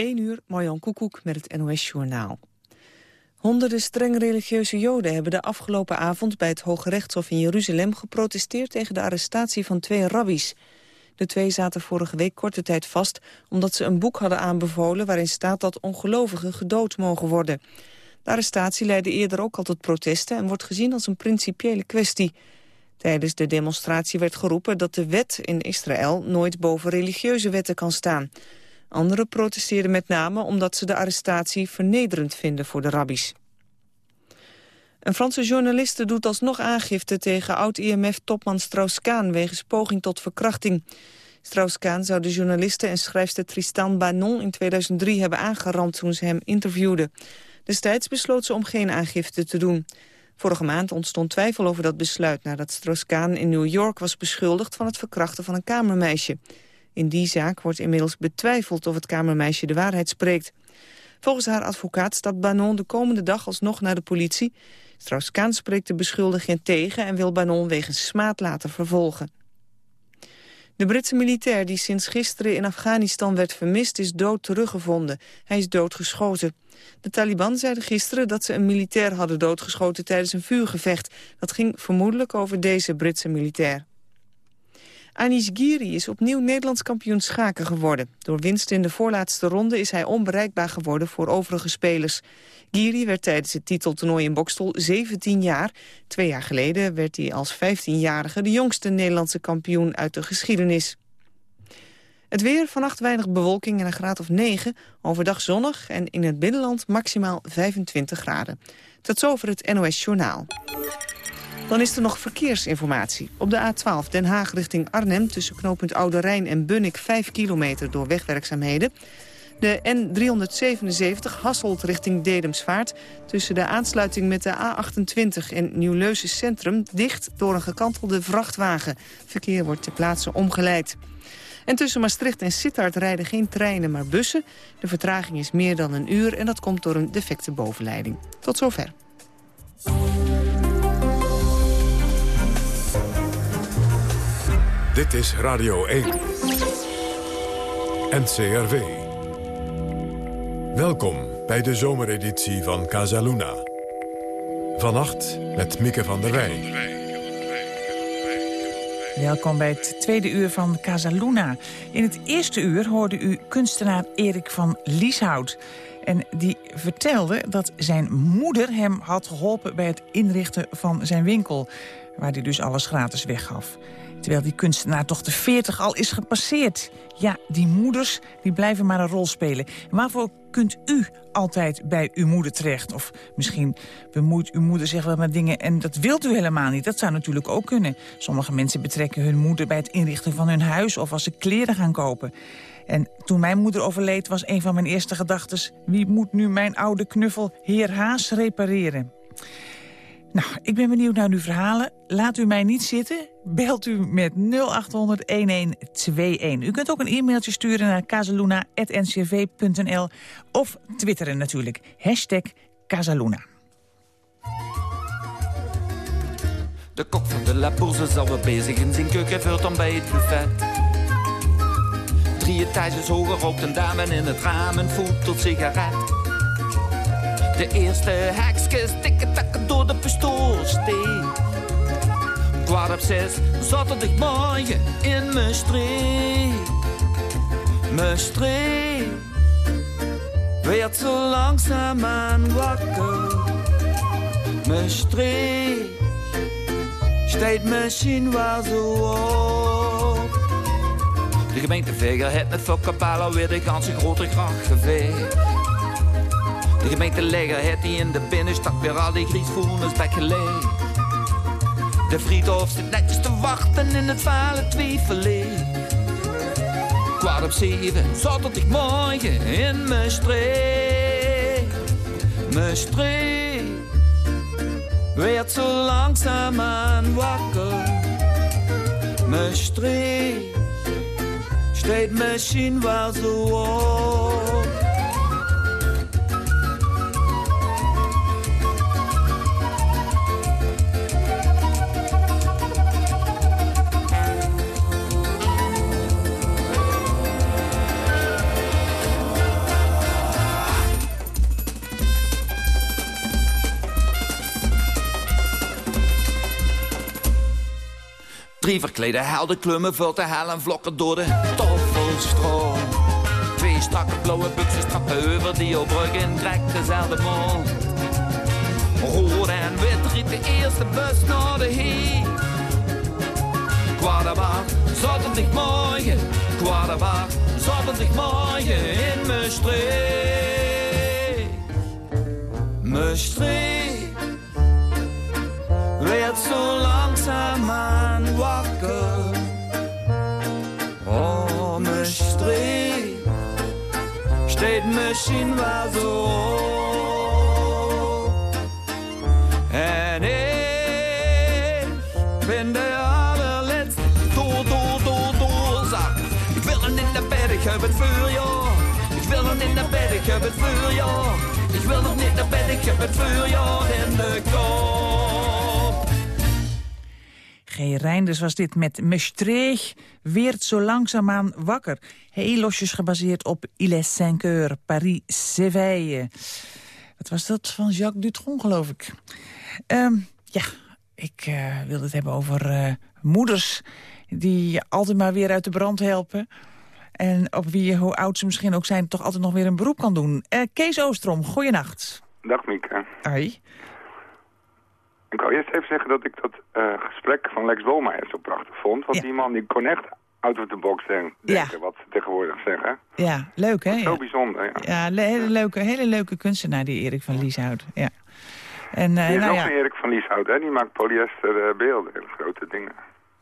1 uur, Marjan Koekoek met het NOS-journaal. Honderden streng religieuze joden hebben de afgelopen avond... bij het Hoge Rechtshof in Jeruzalem geprotesteerd... tegen de arrestatie van twee rabbies. De twee zaten vorige week korte tijd vast... omdat ze een boek hadden aanbevolen... waarin staat dat ongelovigen gedood mogen worden. De arrestatie leidde eerder ook al tot protesten... en wordt gezien als een principiële kwestie. Tijdens de demonstratie werd geroepen dat de wet in Israël... nooit boven religieuze wetten kan staan... Anderen protesteerden met name omdat ze de arrestatie vernederend vinden voor de rabbies. Een Franse journaliste doet alsnog aangifte tegen oud-IMF-topman Strauss-Kaan wegens poging tot verkrachting. Strauss-Kaan zou de journaliste en schrijfster Tristan Banon in 2003 hebben aangerand toen ze hem interviewde. Destijds besloot ze om geen aangifte te doen. Vorige maand ontstond twijfel over dat besluit nadat Strauss-Kaan in New York was beschuldigd van het verkrachten van een kamermeisje. In die zaak wordt inmiddels betwijfeld of het kamermeisje de waarheid spreekt. Volgens haar advocaat stapt Banon de komende dag alsnog naar de politie. Strauss-Kaan spreekt de beschuldiging tegen en wil Banon wegens smaad laten vervolgen. De Britse militair die sinds gisteren in Afghanistan werd vermist is dood teruggevonden. Hij is doodgeschoten. De Taliban zeiden gisteren dat ze een militair hadden doodgeschoten tijdens een vuurgevecht. Dat ging vermoedelijk over deze Britse militair. Anish Giri is opnieuw Nederlands kampioen schaken geworden. Door winst in de voorlaatste ronde is hij onbereikbaar geworden voor overige spelers. Giri werd tijdens het titeltoernooi in Bokstel 17 jaar. Twee jaar geleden werd hij als 15-jarige de jongste Nederlandse kampioen uit de geschiedenis. Het weer, vannacht weinig bewolking en een graad of 9. Overdag zonnig en in het binnenland maximaal 25 graden. Tot zover het NOS Journaal. Dan is er nog verkeersinformatie. Op de A12 Den Haag richting Arnhem tussen knooppunt Oude Rijn en Bunnik 5 kilometer door wegwerkzaamheden. De N377 Hasselt richting Dedemsvaart tussen de aansluiting met de A28 en Nieuw-Leusen Centrum dicht door een gekantelde vrachtwagen. Verkeer wordt ter plaatse omgeleid. En tussen Maastricht en Sittard rijden geen treinen, maar bussen. De vertraging is meer dan een uur en dat komt door een defecte bovenleiding. Tot zover. Dit is Radio 1. NCRV. Welkom bij de zomereditie van Casaluna. Vannacht met Mieke van der Wij. Welkom bij het tweede uur van Casaluna. In het eerste uur hoorde u kunstenaar Erik van Lieshout. En die vertelde dat zijn moeder hem had geholpen... bij het inrichten van zijn winkel, waar hij dus alles gratis weggaf. Terwijl die kunstenaar toch de 40 al is gepasseerd. Ja, die moeders die blijven maar een rol spelen. Waarvoor kunt u altijd bij uw moeder terecht? Of misschien bemoeit uw moeder zich wel met dingen en dat wilt u helemaal niet. Dat zou natuurlijk ook kunnen. Sommige mensen betrekken hun moeder bij het inrichten van hun huis... of als ze kleren gaan kopen. En toen mijn moeder overleed was een van mijn eerste gedachten... wie moet nu mijn oude knuffel heer Haas repareren? Nou, ik ben benieuwd naar uw verhalen. Laat u mij niet zitten. Belt u met 0800-1121. U kunt ook een e-mailtje sturen naar casaluna.ncv.nl of twitteren natuurlijk. Hashtag Casaluna. De kok van de La Bourse is alweer bezig in zijn keuken vult dan bij het buffet. Drie etages hoger rookt een dame in het raam en voelt tot sigaret. De eerste hekjes tikken door de pistoolsteek. Kwart op zes, zaterdagmorgen in mijn streek. Mijn streek werd zo langzaam aan wakker. Mijn streek steekt misschien wel zo op. De gemeente Veger het met Fokkapala weer de ganse grote gracht geveegd. De gemeente leger het in de binnenstad weer al die griesvoelens weggelegd. De friedhof zit netjes te wachten in het vale twijfelleeg. Kwart op zeven, zaterdagmorgen in mijn streek. Mijn streek werd zo langzaam aan wakker. Mijn streek steekt misschien wel zo op. Drie verklede helden klummen vult de hel en vlokken door de toffelstroom. Twee strakke blauwe buksen strappen over die brug in trekt dezelfde mond. Rood en wit riet de eerste bus naar de heer. Kwaderwacht, morgen, kwaderwacht, morgen in mijn streek. Werd zo langzaam aan wakker. Oh, mijn streek steht misschien wel zo En ik ben de allerlaatste door, door, door, doorzak. Ik wil een in de bed, ik heb het vuur, ja. Ik wil een in de bed, ik heb het vuur, ja. Ik wil nog niet naar bed, ik heb het vuur, ja, in de kop. G. Reinders was dit met Mestreeg, weert zo langzaamaan wakker. Heel losjes gebaseerd op Il est 5 heures, Paris s'éveille. Wat was dat van Jacques Dutron, geloof ik. Ehm, ja, ik uh, wil het hebben over uh, moeders die je altijd maar weer uit de brand helpen. En op wie je, hoe oud ze misschien ook zijn, toch altijd nog weer een beroep kan doen. Uh, Kees Oostrom, goeienacht. Dag Mieke. Hoi. Ik wou eerst even zeggen dat ik dat gesprek van Lex Bolmeijer zo prachtig vond. Want die man die kon echt out of the box denken, ja. wat ze tegenwoordig zeggen. Ja, leuk hè? Zo bijzonder, ja. Ja, hele leuke, hele leuke kunstenaar die Erik van Lieshout. Ja. En, uh, er is nou, ja. een Erik van Lieshout, hè? Die maakt polyester uh, beelden, hele grote dingen.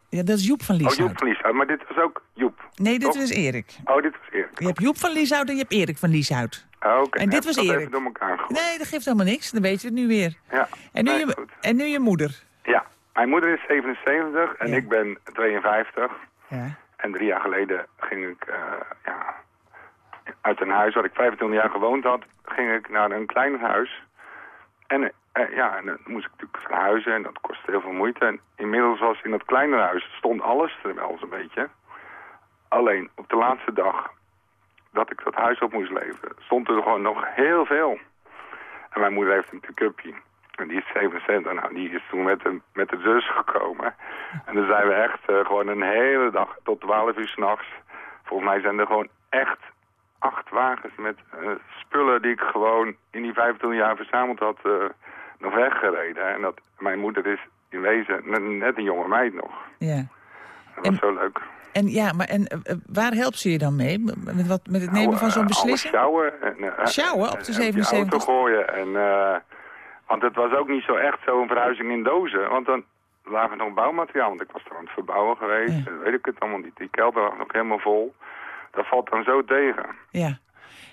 Ja, dat is Joep van Lieshout. Oh, Joep van Lieshout, maar dit was ook Joep. Nee, dit was Erik. Oh, dit was Erik. Je hebt Joep van Lieshout en je hebt Erik van Lieshout. Oh, oké. En dit was Erik. door elkaar Nee, dat geeft helemaal niks. Dan weet je het nu weer. Ja. En nu, je, en nu je moeder. Ja, mijn moeder is 77 en ik ben 52. Ja. En drie jaar geleden ging ik uh, ja, uit een huis waar ik 25 jaar gewoond had, ging ik naar een klein huis. En uh, ja, en dan moest ik natuurlijk verhuizen en dat kostte heel veel moeite. En inmiddels was in dat kleine huis, stond alles er wel zo'n beetje. Alleen op de laatste dag dat ik dat huis op moest leveren, stond er gewoon nog heel veel. En mijn moeder heeft een pick-upje. En die is 77. Nou, die is toen met de, met de zus gekomen. En dan zijn we echt uh, gewoon een hele dag tot 12 uur s'nachts. Volgens mij zijn er gewoon echt acht wagens met uh, spullen die ik gewoon in die 25 jaar verzameld had uh, nog weggereden. En dat, mijn moeder is in wezen net een jonge meid nog. Ja. Dat was zo leuk. En ja, maar en waar helpt ze je dan mee? Met, wat, met het nemen nou, van zo'n beslissing? Sjouwen. En, sjouwen op de 77? auto gooien en... Want het was ook niet zo echt zo'n verhuizing in dozen. Want dan lagen nog bouwmateriaal. Want ik was er aan het verbouwen geweest. Ja. Weet ik het allemaal niet. Die kelder lag nog helemaal vol. Dat valt dan zo tegen. Ja.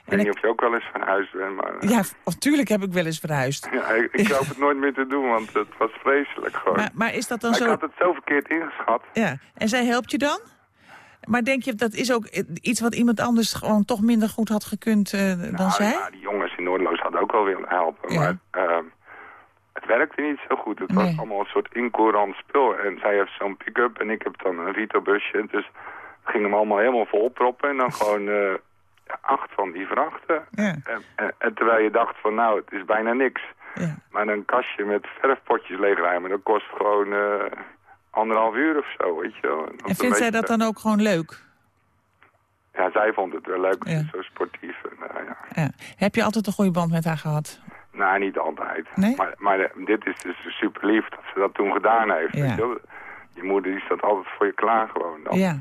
Ik weet niet of je ook wel eens verhuisd bent. Maar... Ja, natuurlijk heb ik wel eens verhuisd. Ja, ik, ik hoop het nooit meer te doen, want het was vreselijk gewoon. Maar, maar is dat dan maar zo... ik had het zo verkeerd ingeschat. Ja, en zij helpt je dan? Maar denk je, dat is ook iets wat iemand anders gewoon toch minder goed had gekund uh, dan nou, zij? Ja, die jongens in Noordloos hadden ook wel willen helpen. Ja. Maar uh, het werkte niet zo goed. Het Nee. was allemaal een soort incourant spul. En zij heeft zo'n pick-up en ik heb dan een Rito-busje. Dus we gingen hem allemaal helemaal vol proppen. En dan gewoon uh, ja, acht van die vrachten. Ja. En, en, en terwijl je dacht van nou, het is bijna niks. Ja. Maar een kastje met verfpotjes leegruimen, dat kost gewoon uh, anderhalf uur of zo, weet je wel. En vindt zij dat dan ook gewoon leuk? Ja, zij vond het wel leuk, Ja. zo sportief. En, uh, ja. Ja. Heb je altijd een goede band met haar gehad? Nou, niet altijd. Nee? Maar, maar eh, dit is dus super lief dat ze dat toen gedaan heeft. Ja. Weet je moeder die staat altijd voor je klaar gewoon. Dan. Ja.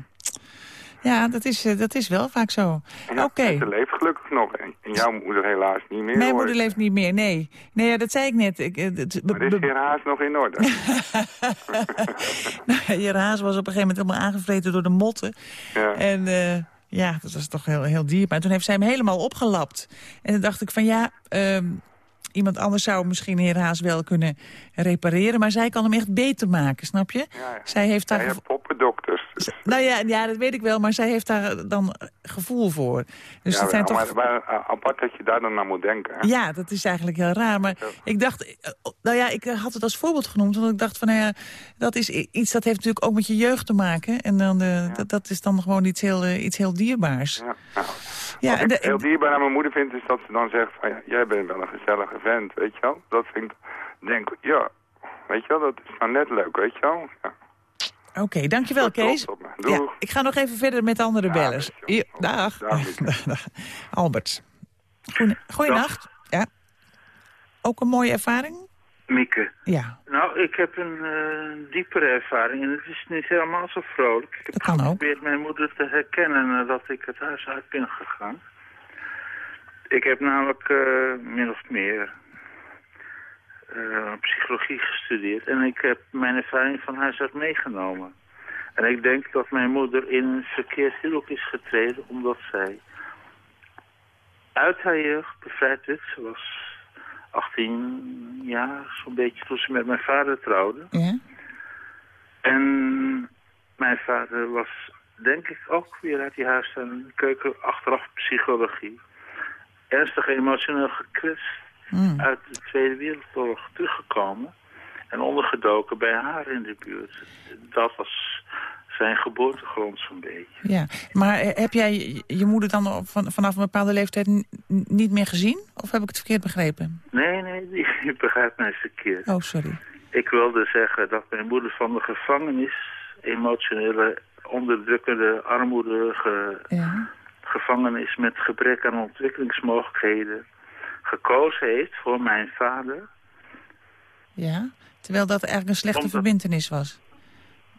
Ja, dat is, eh, dat is wel vaak zo. Ja, Oké. en Ze leeft gelukkig nog. En, jouw moeder helaas niet meer. Mijn hoor. moeder leeft niet meer, nee. Nee, ja, dat zei ik net. Ik, eh, het- Maar is je haast nog in orde? Nou, je haas was op een gegeven moment helemaal aangevreten door de motten. ja. En eh, ja, dat was toch heel, heel dierbaar. En toen heeft zij hem helemaal opgelapt. En toen dacht ik van ja, ehm, iemand anders zou misschien heer Haas wel kunnen repareren. Maar zij kan hem echt beter maken, snap je? Ja, ja. Zij heeft daar... Jij Nou ja, ja, dat weet ik wel, maar zij heeft daar dan gevoel voor. Dus ja, dat zijn toch... maar, uh, apart dat je daar dan naar moet denken. hè? Ja, dat is eigenlijk heel raar. Maar Ja. ik dacht, eh, nou ja, ik eh, had het als voorbeeld genoemd. Want ik dacht van, nou ja, dat is iets dat heeft natuurlijk ook met je jeugd te maken. En dan, eh, dat, dat is dan gewoon iets heel, eh, iets heel dierbaars. Ja, nou, Ja, Wat ik de- heel dierbaar aan mijn moeder vind, is dat ze dan zegt van... Ja, jij bent wel een gezellige vent, weet je wel? Dat vind ik... Denk, ja, weet je wel, dat is nou net leuk, weet je wel? Ja. Oké, dankjewel Kees. Ja, ik ga nog even verder met de andere Ja, bellers. dag. Dag, Mieke. Dag. Albert. Goeie- Goeienacht. Ja. Ook een mooie ervaring? Mieke. Ja, Nou, ik heb een eh, diepere ervaring en het is niet helemaal zo vrolijk. Ik heb Dat kan ook. geprobeerd mijn moeder te herkennen nadat ik het huis uit ben gegaan. Ik heb namelijk eh, min of meer eh, psychologie gestudeerd en ik heb mijn ervaring van huis uit meegenomen. En ik denk dat mijn moeder in een verkeerd huwelijk is getreden omdat zij uit haar jeugd bevrijd werd. Ze was 18 jaar, zo'n beetje, toen ze met mijn vader trouwde. ja. En mijn vader was, denk ik, ook weer uit die huis en keuken achteraf psychologie. Ernstig emotioneel gekwetst Mm. uit de Tweede Wereldoorlog teruggekomen en ondergedoken bij haar in de buurt. Dat was zijn geboortegrond zo'n beetje. ja. Maar eh, heb jij je- moeder dan vanaf een bepaalde leeftijd niet meer gezien? Of heb ik het verkeerd begrepen? Nee, nee, die, je begrijpt mij verkeerd. Oh, sorry. Ik wilde zeggen dat mijn moeder van de gevangenis, emotionele, onderdrukkende, armoedige Ja. gevangenis met gebrek aan ontwikkelingsmogelijkheden, gekozen heeft voor mijn vader, ja. Terwijl dat eigenlijk een slechte verbindenis was.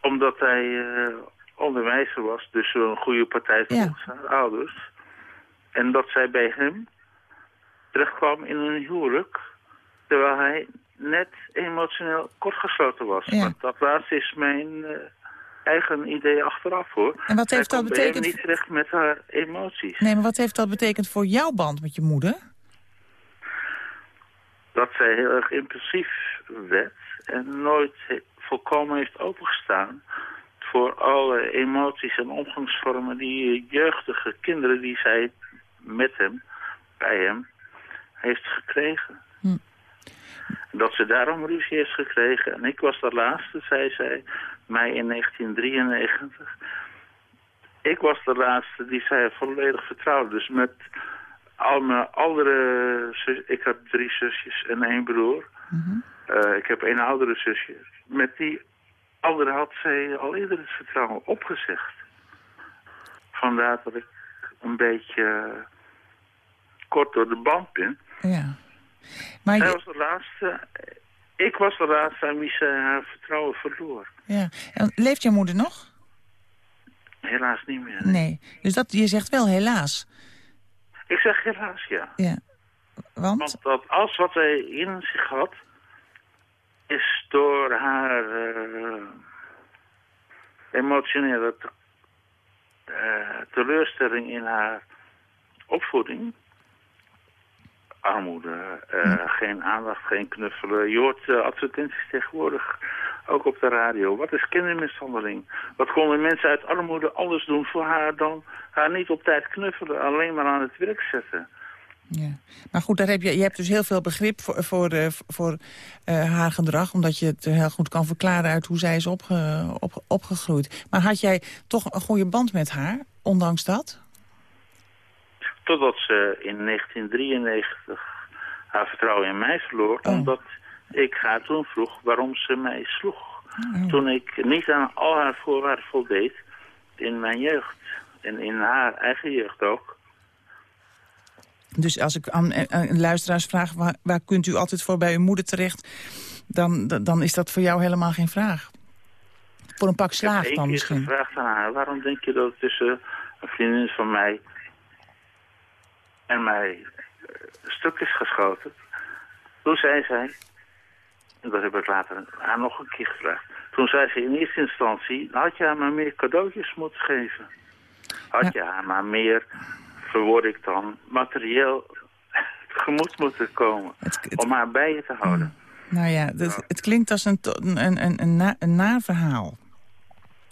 omdat hij eh, onderwijzer was, dus een goede partij Ja. volgens haar ouders. En dat zij bij hem terechtkwam in een huwelijk, terwijl hij net emotioneel kortgesloten was. Ja. Maar dat laatste is mijn eh, eigen idee achteraf, hoor. En wat heeft dat betekend? niet terecht met haar emoties. Nee, maar wat heeft dat betekend voor jouw band met je moeder? Dat zij heel erg impulsief werd en nooit volkomen heeft opengestaan voor alle emoties en omgangsvormen die jeugdige kinderen die zij met hem, bij hem, heeft gekregen. Hm. Dat ze daarom ruzie heeft gekregen. En ik was de laatste, zei zij, mij in 1993. Ik was de laatste die zij volledig vertrouwde. Dus met al mijn andere zus, ik heb drie zusjes en één broer. Eh, ik heb één oudere zusje. Met die andere had zij al eerder het vertrouwen opgezegd. Vandaar dat ik een beetje eh, kort door de band ben. Ja. Maar was de laatste. Ik was de laatste aan wie ze haar vertrouwen verloor. ja. En Leeft je moeder nog? Helaas niet meer. Nee. Dus dat, je zegt wel helaas. Ik zeg helaas ja. Ja. Want? Want dat alles wat zij in zich had, is door haar eh, emotionele eh, teleurstelling in haar opvoeding. Armoede, eh, geen aandacht, geen knuffelen. Je hoort advertenties tegenwoordig ook op de radio. Wat is kindermishandeling? Wat konden mensen uit armoede alles doen voor haar dan haar niet op tijd knuffelen, alleen maar aan het werk zetten? Ja. Maar goed, daar heb je, je hebt dus heel veel begrip voor, voor, eh, voor eh, haar gedrag... omdat je het heel goed kan verklaren uit hoe zij is opge, op, opgegroeid. Maar had jij toch een goede band met haar, ondanks dat? Totdat ze in 1993 haar vertrouwen in mij verloor. Oh. Omdat ik haar toen vroeg waarom ze mij sloeg. Oh. Toen ik niet aan al haar voorwaarden voldeed in mijn jeugd. En in haar eigen jeugd ook. Dus als ik aan, aan- aan luisteraars vraag... Waar, waar kunt u altijd voor bij uw moeder terecht... Dan, dan- is dat voor jou helemaal geen vraag. Voor een pak Ik heb slaag dan misschien. gevraagd aan haar. Waarom denk je dat tussen een vriendin van mij en mij eh, stuk is geschoten? Toen zei zij, dat heb ik later haar nog een keer gevraagd. Toen zei ze in eerste instantie, had je haar maar meer cadeautjes moeten geven. Had je haar maar meer, verwoord ik dan, materieel tegemoet moeten komen. Het, het- Om haar bij je te houden. nou ja, het, het klinkt als een, een, een, een, na, een naar verhaal.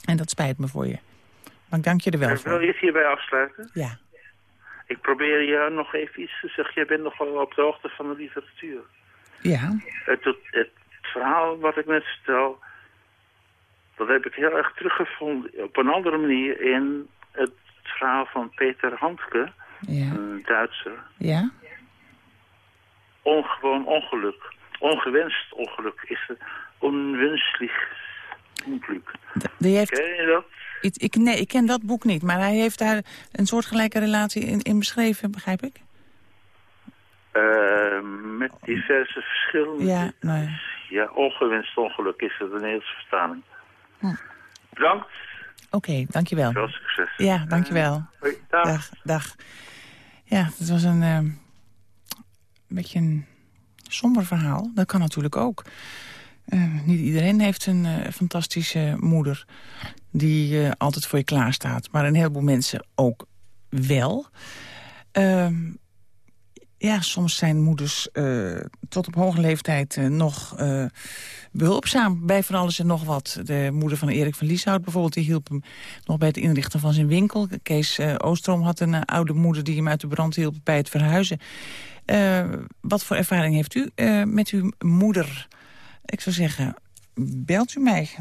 En dat spijt me voor je. Maar ik dank je er wel Wil voor. je het hierbij afsluiten? Ja. Ik probeer je nog even iets te zeggen. Jij bent nogal op de hoogte van de literatuur. Ja. Het, het verhaal wat ik net vertel... dat heb ik heel erg teruggevonden op een andere manier... in het verhaal van Peter Handke, Ja. een Duitser. Ja. Ongewoon ongeluk. Ongewenst ongeluk is het onwenselijk. Die heeft, Ken je dat? ik, ik, nee, ik ken dat boek niet, maar hij heeft daar een soortgelijke relatie in, in beschreven, begrijp ik? Eh, met diverse verschillen. Ja, nou ja. Ja, ongewenst ongeluk is het een Nederlandse vertaling. Hm. Bedankt. Oké, dankjewel. Veel succes. Ja, dankjewel. Hoi, dag. Dag, dag. Ja, het was een, eh, een beetje een somber verhaal. Dat kan natuurlijk ook. Niet iedereen heeft een eh, fantastische moeder die eh, altijd voor je klaarstaat. Maar een heleboel mensen ook wel. Ja, soms zijn moeders eh, tot op hoge leeftijd eh, nog eh, behulpzaam bij van alles en nog wat. De moeder van Erik van Lieshout bijvoorbeeld, die hielp hem nog bij het inrichten van zijn winkel. Kees Oostrom had een oude moeder die hem uit de brand hielp bij het verhuizen. Wat voor ervaring heeft u met uw moeder? Ik zou zeggen, belt u mij 0800-1121.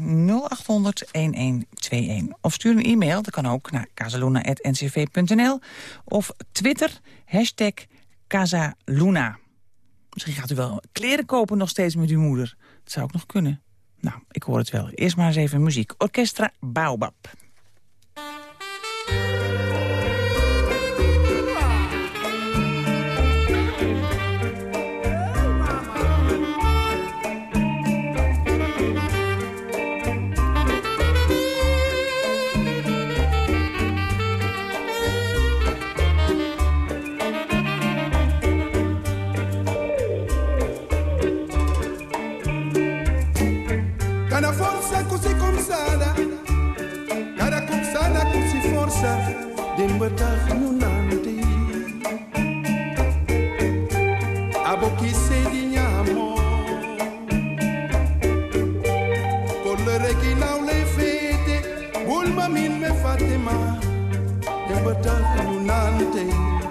Of stuur een e-mail, dat kan ook, naar casaluna.ncv.nl. Of Twitter, hashtag Casaluna. Misschien gaat u wel kleren kopen nog steeds met uw moeder. Dat zou ook nog kunnen. Nou, ik hoor het wel. Eerst maar eens even muziek. Orchestra Baobab. Cada força così consada Cada consada così forza. Dimbatag nunanti Abo chi di le fete Bulma min me Fatima Dimbatag nunanti Arma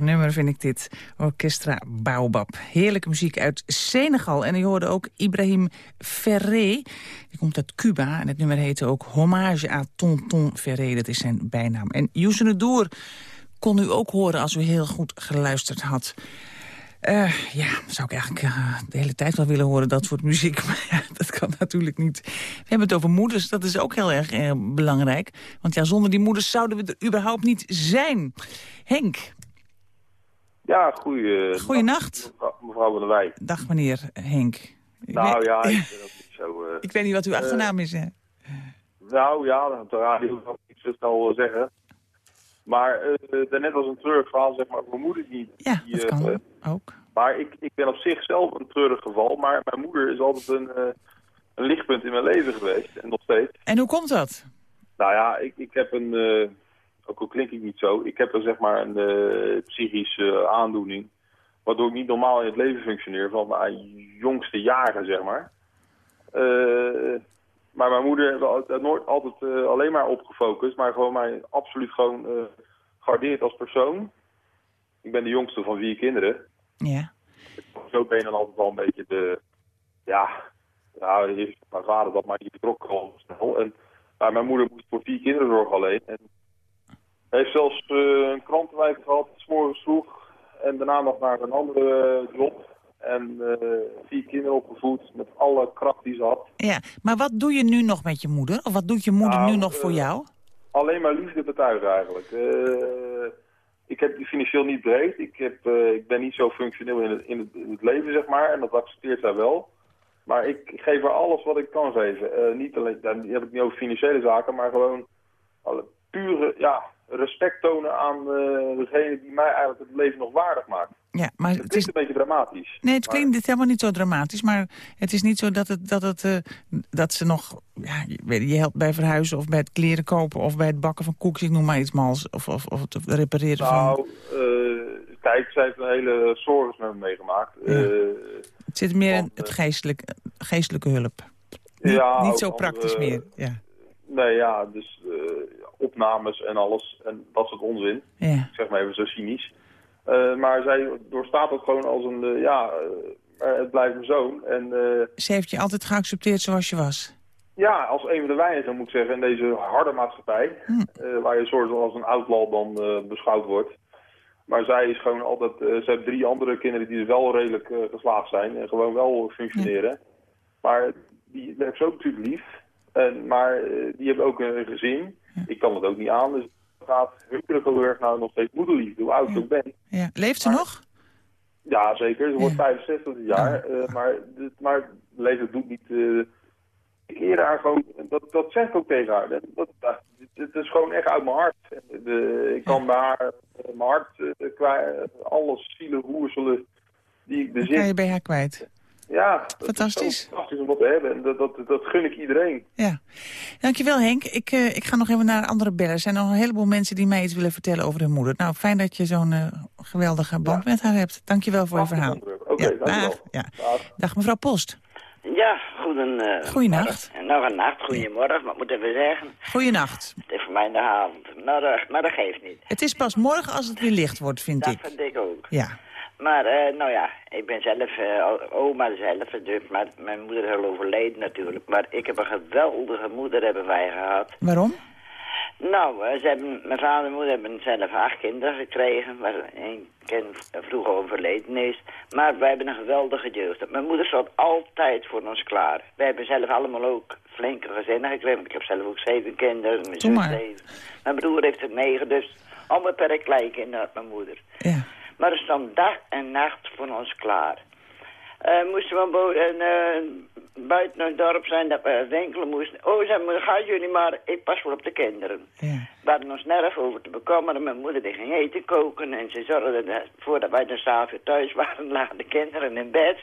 nummer vind ik dit. Orchestra Baobab. Heerlijke muziek uit Senegal. En je hoorde ook Ibrahim Ferré. Die komt uit Cuba en het nummer heette ook Hommage à Tonton Ferré. Dat is zijn bijnaam. En Youssef Doer kon u ook horen als u heel goed geluisterd had. Uh, ja, zou ik eigenlijk uh, de hele tijd wel willen horen, dat soort muziek. Maar ja, dat kan natuurlijk niet. We hebben het over moeders, dat is ook heel erg uh, belangrijk. Want ja, zonder die moeders zouden we er überhaupt niet zijn. Henk. Ja, goeie... Goeienacht. Mevrouw van der Wij. Dag meneer Henk. Ik nou weet... ja, ik ben ook niet zo... ik weet niet wat uw achternaam is, hè? Nou ja, op de radio kan ik zo snel zeggen. Maar uh, daarnet was een treurig verhaal, zeg maar, mijn moeder niet. Ja, die, dat kan uh, ook. Maar ik, ik ben op zichzelf een treurig geval, maar mijn moeder is altijd een, uh, een lichtpunt in mijn leven geweest. En nog steeds. En hoe komt dat? Nou ja, ik, ik heb een, ook al klink ik niet zo, ik heb een, zeg maar een psychische aandoening. Waardoor ik niet normaal in het leven functioneer van mijn jongste jaren, zeg maar. Maar mijn moeder heeft nooit altijd uh, alleen maar op gefocust, maar gewoon mij absoluut gewoon gewaardeerd als persoon. Ik ben de jongste van vier kinderen. Ja. Zo ben je dan altijd wel een beetje de, ja, nou, mijn vader dat maar niet betrokken al snel. En, maar mijn moeder moest voor vier kinderen zorgen alleen. En heeft zelfs uh, een krantenwijk gehad, s'morgens vroeg. En daarna nog naar een andere job. En uh, vier kinderen opgevoed met alle kracht die ze had. Ja, maar wat doe je nu nog met je moeder? Of wat doet je moeder nou, nu nog voor uh, jou? Alleen maar liefde betuigen eigenlijk. Uh, ik heb die financieel niet breed. Ik, heb, ik ben niet zo functioneel in het, in, het, in het, leven, zeg maar. En dat accepteert zij wel. Maar ik geef haar alles wat ik kan geven. niet alleen, dan heb ik niet over financiële zaken, maar gewoon alle pure ja, respect tonen aan degene die mij eigenlijk het leven nog waardig maakt. Ja, maar het, het is een beetje dramatisch. Nee, het klinkt maar... helemaal niet zo dramatisch. Maar het is niet zo dat, het, dat, het, uh, dat ze nog... Ja, je, je helpt bij verhuizen of bij het kleren kopen... of bij het bakken van koekjes, ik noem maar iets mals. Of, of, of het repareren nou, van... Uh, kijk, zij heeft een hele zorgen met me meegemaakt. Ja. Het zit meer in het geestelijke, geestelijke hulp. Niet, ja, niet zo praktisch meer. Ja. Nee, ja, dus opnames en alles. En dat soort onzin. Ja. Ik zeg maar even zo cynisch. Uh, maar zij doorstaat het gewoon als een, uh, ja, uh, het blijft mijn zoon. En, Ze heeft je altijd geaccepteerd zoals je was? Ja, als een van de weinigen moet ik zeggen in deze harde maatschappij. Hm. waar je soort als een outlaw dan beschouwd wordt. Maar zij is gewoon altijd, ze heeft drie andere kinderen die er wel redelijk geslaagd zijn. En gewoon wel functioneren. Hm. Maar die heb ze ook natuurlijk lief. En, maar die hebben ook een gezin. Ik kan het ook niet aan, dus gaat hunkelijk heel erg nou nog steeds moederliefde, hoe oud ik ook ben. Ja. Leeft ze maar, nog? Ja, zeker. Ze wordt 65 dit jaar. Oh. Uh, maar, maar leven doet niet... Uh, ik eer haar gewoon... Dat, dat zeg ik ook tegen haar. Dat, dat, dat, het is gewoon echt uit mijn hart. De, ik kan bij haar uh, mijn hart kwijt... Alles zielen, roerselen die ik bezit. kan je bij haar kwijt. Ja, fantastisch. fantastisch om dat te hebben. En dat, dat, dat gun ik iedereen. Ja. Dankjewel Henk. Ik, uh, ik ga nog even naar andere bellen. Er zijn nog een heleboel mensen die mij iets willen vertellen over hun moeder. Nou, fijn dat je zo'n uh, geweldige band ja. met haar hebt. Dankjewel voor Ach, je verhaal. Oké, okay, ja, dankjewel. Dag. Ja. Dag. dag mevrouw Post. Ja, goeden... Uh, Goeienacht. Nog een nacht, goedemorgen, maar ik moet even zeggen. Goeienacht. Het is voor mij in de avond, maar, uh, maar dat geeft niet. Het is pas morgen als het weer licht wordt, vind dat ik. Dat vind ik ook. Ja. Maar, uh, nou ja, ik ben zelf uh, oma zelf, dus, maar mijn moeder is al overleden natuurlijk. Maar ik heb een geweldige moeder hebben wij gehad. Waarom? Nou, uh, ze hebben, mijn vader en moeder hebben zelf acht kinderen gekregen, waar één kind vroeg overleden is. Maar wij hebben een geweldige jeugd. Mijn moeder stond altijd voor ons klaar. Wij hebben zelf allemaal ook flinke gezinnen gekregen. Ik heb zelf ook zeven kinderen, mijn zus zeven. Mijn broer heeft er negen, dus allemaal per kleinkinderen had mijn moeder. Ja. Maar er stond dag en nacht voor ons klaar. Uh, moesten we uh, buiten het dorp zijn dat we winkelen moesten. Oh, zei moeder, gaan jullie maar, ik pas wel op de kinderen. Ja. We hadden ons nergens over te bekommeren. Mijn moeder die ging eten koken en ze zorgde ervoor dat wij dan s'avonds thuis waren, lagen de kinderen in bed.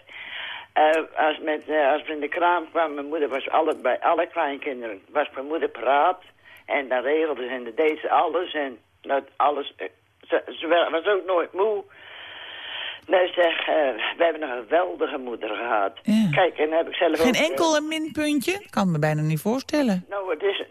Uh, als, met, als we in de kraam kwamen, mijn moeder was altijd bij alle kleinkinderen, was mijn moeder praat. En dan regelde ze en deed ze alles en dat alles... Ze, ze was ook nooit moe. Nee, zeg, uh, we hebben een geweldige moeder gehad. Ja. Kijk, en heb ik zelf Geen ook, enkel uh, minpuntje? Kan me bijna niet voorstellen. Nou, het is...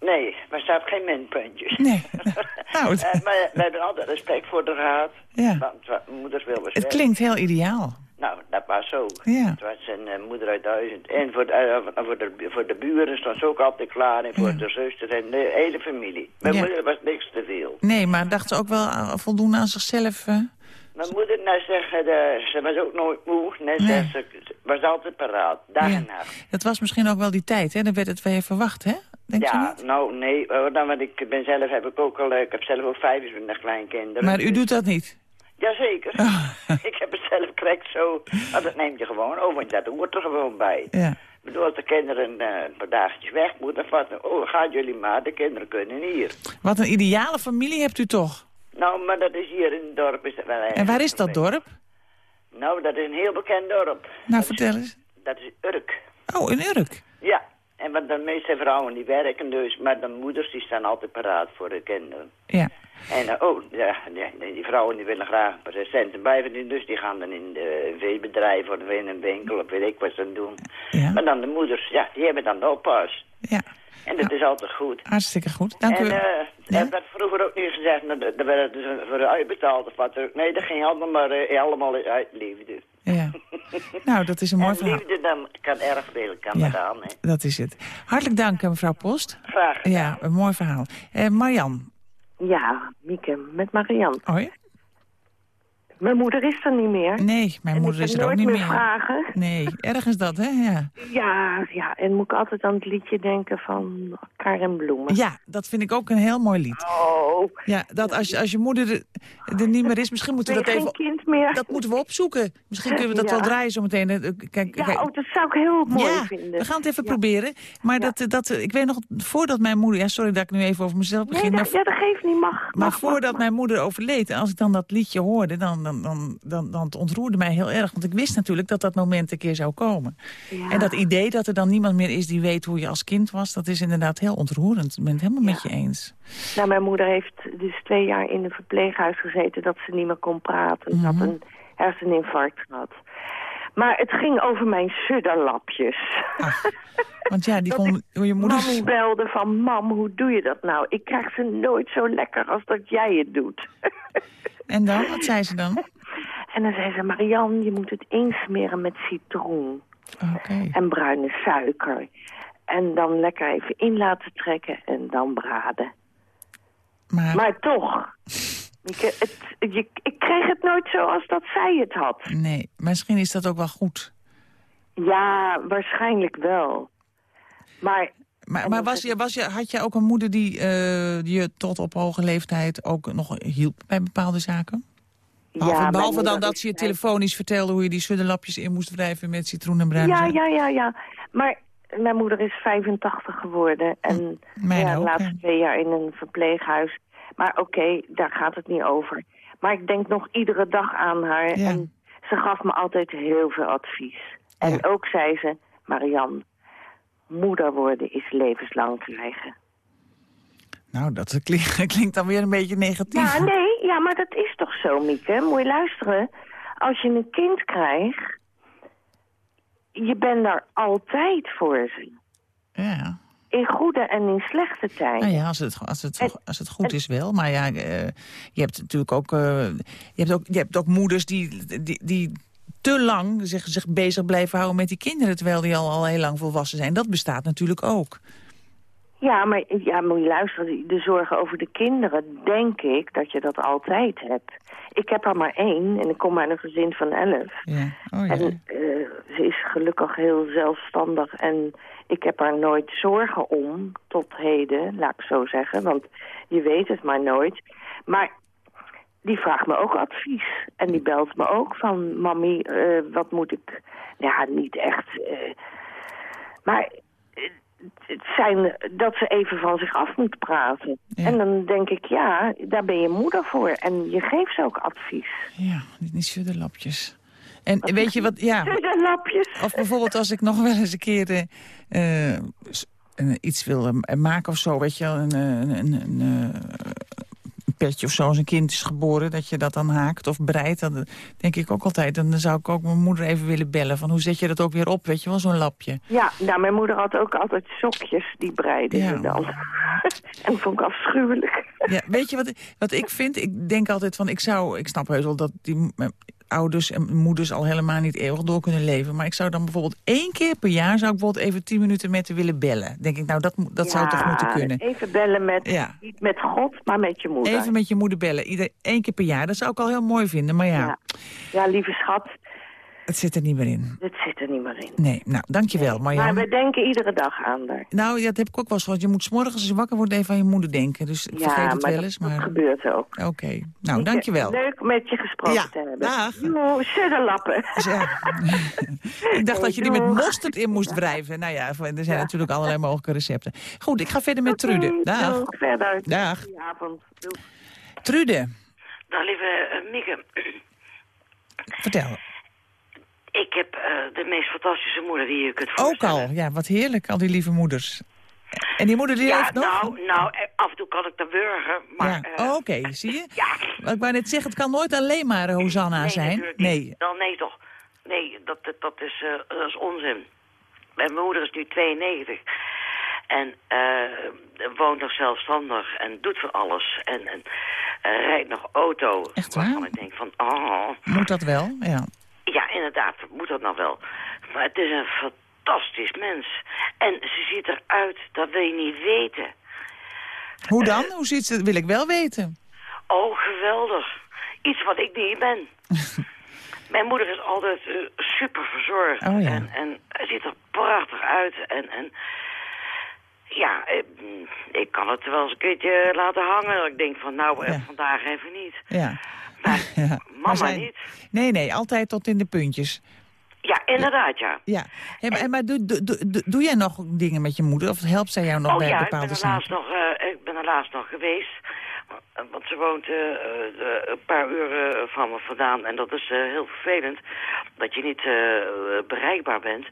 Nee, maar ze heeft geen minpuntjes. Nee. nou, het- Eh, maar we hebben altijd respect voor haar gehad. Ja. Want wa- moeders willen het klinkt heel ideaal. Nou, dat was zo. Ja. Het was een eh, moeder uit duizend. En voor de, eh, voor, de, voor de buren stond ze ook altijd klaar. En voor Ja. de zusters en de hele familie. Mijn Ja. moeder was niks te veel. Nee, maar dacht ze ook wel aan- voldoende aan zichzelf? eh? Mijn moeder, nou zeggen, de, ze was ook nooit moe. Net Nee. ze was altijd paraat. Dag en nacht. Dat was misschien ook wel die tijd, hè? Dan werd het weer verwacht, hè? Denk je Ja, nou nee, dan, want ik ben zelf heb ik ook al, ik heb zelf ook 25 kleinkinderen. Maar u doet dat niet? Jazeker. ik heb het zelf correct zo. Maar dat neemt je gewoon over, want dat hoort er gewoon bij. Ja. Ik bedoel, als de kinderen eh, een paar dagjes weg moeten, valt oh, gaat jullie maar, de kinderen kunnen hier. Wat een ideale familie hebt u toch? Nou, maar dat is hier in het dorp. Is dat wel En waar is dat dorp? Nou, dat is een heel bekend dorp. Nou, vertel eens. Dat is Urk. Oh, in Urk. Ja, en want de meeste vrouwen die werken dus, maar de moeders die staan altijd paraat voor de kinderen. Ja. En eh, oh, ja, die, die vrouwen die willen graag een paar centen bijverdienen, dus die gaan dan in de veebedrijf of in een winkel of weet ik wat ze dan doen. Ja. Maar dan de moeders, ja, die hebben dan de oppas. Ja. En dat is altijd goed. Hartstikke goed. Dank en u. eh Ja? dat vroeger ook niet gezegd, dat dat werd dus voor uitbetaald of wat. ook. Nee, dat ging allemaal maar eh, allemaal uit liefde. Ja. Nou, dat is een mooi en verhaal. liefde dan kan erg veel kan Ja. gedaan, hè. Dat is het. Hartelijk dank, mevrouw Post. Graag gedaan. Ja, een mooi verhaal. Eh Marjan. Ja, Mieke, met Marian. Oh ja? Mijn moeder is er niet meer. Nee, mijn En moeder is er ook niet meer vragen. Nee, erg is dat, hè? Ja. Ja, ja, en moet ik altijd aan het liedje denken van Karen Bloemen. ja, dat vind ik ook een heel mooi lied. Oh, Ja, dat als, je- als je moeder er, er niet meer is, misschien moeten we dat geen even... kind meer? Dat moeten we opzoeken. Misschien kunnen we dat Ja. wel draaien zometeen. Eh, Kijk, ja, kijk. oh, dat zou ik heel mooi ja, vinden. we gaan het even Ja. proberen. Maar dat, eh, dat, eh, ik weet nog, voordat mijn moeder... Ja, sorry dat ik nu even over mezelf Nee, begin. dat, maar ja, dat geeft niet, mag. Maar mag, voordat mag, mijn moeder overleed, en als ik dan dat liedje hoorde, dan, dan, dan, dan, dan het ontroerde mij heel erg. Want ik wist natuurlijk dat dat moment een keer zou komen. Ja. En dat idee dat er dan niemand meer is die weet hoe je als kind was, dat is inderdaad heel ontroerend. Ik ben het helemaal met je eens. Nou, mijn moeder heeft dus twee jaar in een verpleeghuis gezeten dat ze niet meer kon praten. Ze Mhm. had een herseninfarct gehad. Maar het ging over mijn sudderlapjes. Want ja, die kon je moeder... Mammy belde van, mam, hoe doe je dat nou? Ik krijg ze nooit zo lekker als dat jij het doet. En dan? Wat zei ze dan? En dan zei ze, Marianne, je moet het insmeren met citroen en bruine suiker. En dan lekker even in laten trekken en dan braden. Maar, Maar toch, Mieke, het, je, ik kreeg het nooit zo als dat zij het had. nee, misschien is dat ook wel goed. Ja, waarschijnlijk wel. Maar Maar, was je, was je, had je ook een moeder die eh, die je tot op hoge leeftijd ook nog hielp bij bepaalde zaken? Behalve, ja, behalve dan dat ze je telefonisch vertelde hoe je die sudderlapjes in moest wrijven met citroen en bruine Ja, ja, ja, ja. Maar mijn moeder is 85 geworden. En Mijn ja, de laatste twee jaar in een verpleeghuis. Maar oké, daar gaat het niet over. Maar ik denk nog iedere dag aan haar. Ja. En ze gaf me altijd heel veel advies. En Ja. ook zei ze, Marian, moeder worden is levenslang krijgen. Nou, dat klinkt, klinkt dan weer een beetje negatief. Ja, nee, ja, maar dat is toch zo, Mieke? Moet je luisteren. Als je een kind krijgt, je bent daar altijd voor ze. Ja. In goede en in slechte tijden. Nou ja, als het, als het, En- als het goed is wel. Maar ja, eh, je hebt natuurlijk ook, eh, je hebt ook, je hebt ook moeders die, die, die te lang zich, zich bezig blijven houden met die kinderen... terwijl die al, al heel lang volwassen zijn. Dat bestaat natuurlijk ook. Ja, maar ja, moet je luisteren. De zorgen over de kinderen, denk ik dat je dat altijd hebt. Ik heb er maar één en ik kom uit een gezin van elf. Ja. Oh, ja. En eh, ze is gelukkig heel zelfstandig en ik heb er nooit zorgen om, tot heden, laat ik zo zeggen. Want je weet het maar nooit. Maar die vraagt me ook advies. En die belt me ook van, mami, eh, wat moet ik... Ja, niet echt... eh, maar zijn dat ze even van zich af moet praten. Ja. En dan denk ik, ja, daar ben je moeder voor. En je geeft ze ook advies. ja, die, die sudderlapjes. En weet je wat, ja... Lapjes. Of bijvoorbeeld als ik nog wel eens een keer eh, eh, iets wil maken of zo, weet je wel. Een, eh, een, een petje of zo als een kind is geboren... dat je dat dan haakt of breidt. Dan denk ik ook altijd, dan zou ik ook mijn moeder even willen bellen. Van hoe zet je dat ook weer op, weet je wel, zo'n lapje. Ja, nou, mijn moeder had ook altijd sokjes, die breide Ja. ze dan. en dat vond ik afschuwelijk. Ja, weet je wat, wat ik vind? Ik denk altijd van, ik zou, ik snap heus wel dat die ouders en moeders al helemaal niet eeuwig door kunnen leven. Maar ik zou dan bijvoorbeeld één keer per jaar, zou ik bijvoorbeeld even tien minuten met ze willen bellen. Denk ik, nou dat, dat zou toch moeten kunnen. Even bellen met, Ja. niet met God, maar met je moeder. Even met je moeder bellen, ieder, één keer per jaar. Dat zou ik al heel mooi vinden, maar ja, Ja. Ja, lieve schat, het zit er niet meer in. dit zit er niet meer in. Nee, nou, dankjewel Maar Marjan. we denken iedere dag aan haar. Nou, ja, dat heb ik ook wel eens gehad. Je moet 's morgens als je wakker wordt even aan je moeder denken. Dus ik Ja, vergeet het maar wel dat, eens. dat Maar gebeurt ook. oké, nou, dankjewel. Leuk met je gesproken Ja, te hebben. dag. Jo, suddelappen. Ja. ik dacht dat je die met mosterd in moest wrijven. Nou ja, er zijn natuurlijk allerlei mogelijke recepten. Goed, ik ga verder met Trude. Dag. doeg, verder. Dag. Goedenavond. Trude, Nou, lieve uh, Mieke, vertel. Ik heb eh, de meest fantastische moeder die je kunt Ook voorstellen. al, ja, wat heerlijk, al die lieve moeders. En die moeder die Ja, leeft nog? nou, nou, eh, af en toe kan ik dan burger, maar... ja. eh, Oh, Oké, zie je? ja, Maar Ik wou net zeggen, het kan nooit alleen maar Hosanna nee, zijn. Nee. Dan, nee, toch. Nee, dat, dat, dat, is, dat is onzin. Mijn moeder is nu 92. En woont nog zelfstandig en doet van alles. En, en rijdt nog auto. Echt waar? Waarvan ik denk van, oh... Moet dat wel? Ja. Ja, inderdaad, moet dat nou wel. Maar het is een fantastisch mens. En ze ziet eruit, dat wil je niet weten. Hoe dan? Hoe ziet ze? Dat wil ik wel weten. Oh, geweldig. Iets wat ik niet ben. Mijn moeder is altijd eh, super verzorgd. Oh, ja. En, en het ziet er prachtig uit. En, en ja, eh, ik kan het wel eens een keertje laten hangen. Ik denk van, nou, eh, Ja. vandaag even niet. Ja. Ja. mama niet. Nee, nee, altijd tot in de puntjes. Ja, inderdaad, ja. Ja, hey, maar, maar doe, doe, doe, doe jij nog dingen met je moeder? Of helpt zij jou nog oh bij ja, bepaalde zaken? laatst nog, eh, ik ben er laatst nog geweest. Want ze woont eh, een paar uren van me vandaan. En dat is eh, heel vervelend. Dat je niet bereikbaar bent.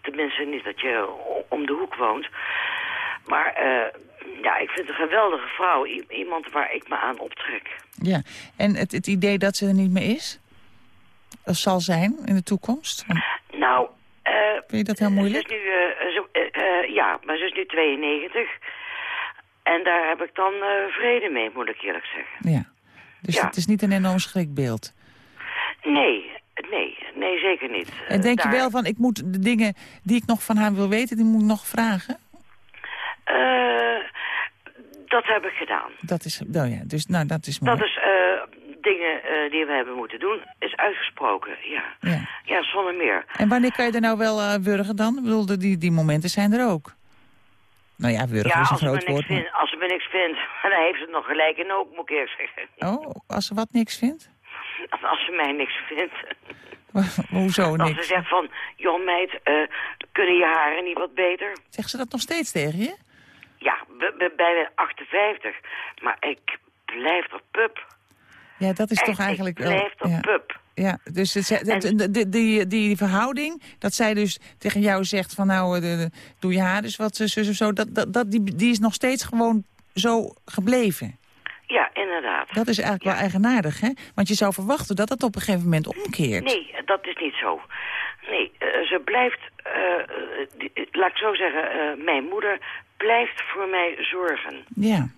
Tenminste niet dat je om de hoek woont. Maar eh, ja, ik vind het een geweldige vrouw. I- iemand waar ik me aan optrek. Ja, en het, het idee dat ze er niet meer is? Of zal zijn in de toekomst? Nou, eh, Vind je dat heel moeilijk? Ze is nu, eh, zo- ja, maar ze is nu 92. En daar heb ik dan vrede mee, moet ik eerlijk zeggen. Ja. Dus Ja. het is niet een enorm schrikbeeld. Nee, nee, nee, zeker niet. En denk Daar- je wel van, ik moet de dingen die ik nog van haar wil weten, die moet ik nog vragen? Eh, dat heb ik gedaan. Dat is, nou ja, dus nou, dat is mooi. Dat is eh, dingen eh, die we hebben moeten doen, is uitgesproken, ja. Ja. Ja, zonder meer. En wanneer kan je er nou wel wurgen dan? Ik bedoel, die, die momenten zijn er ook. Nou ja, wurgen ja, is een groot niks woord. als ze me niks vindt, dan heeft ze het nog gelijk en ook, moet ik eerlijk zeggen. Oh, als ze wat niks vindt? Als ze mij niks vindt. Hoezo Als ze niks? zegt van, joh meid, kunnen je haren niet wat beter? Zegt ze dat nog steeds tegen je? Ja, b- b- bij 58. Maar ik blijf er pup. Ja, dat is Echt, toch eigenlijk ik blijf er ja. pup. Ja, dus het, het- die, die, die, die verhouding, dat zij dus tegen jou zegt van nou, de, de- doe je haar dus wat, zus of zo, dat, dat, dat, die, die is nog steeds gewoon zo gebleven. Ja, inderdaad. Dat is eigenlijk wel eigenaardig, hè? Want je zou verwachten dat dat op een gegeven moment omkeert. Nee, dat is niet zo. Nee, eh, ze blijft, eh, eh, die- eh, laat ik zo zeggen, eh, mijn moeder blijft voor mij zorgen. Ja.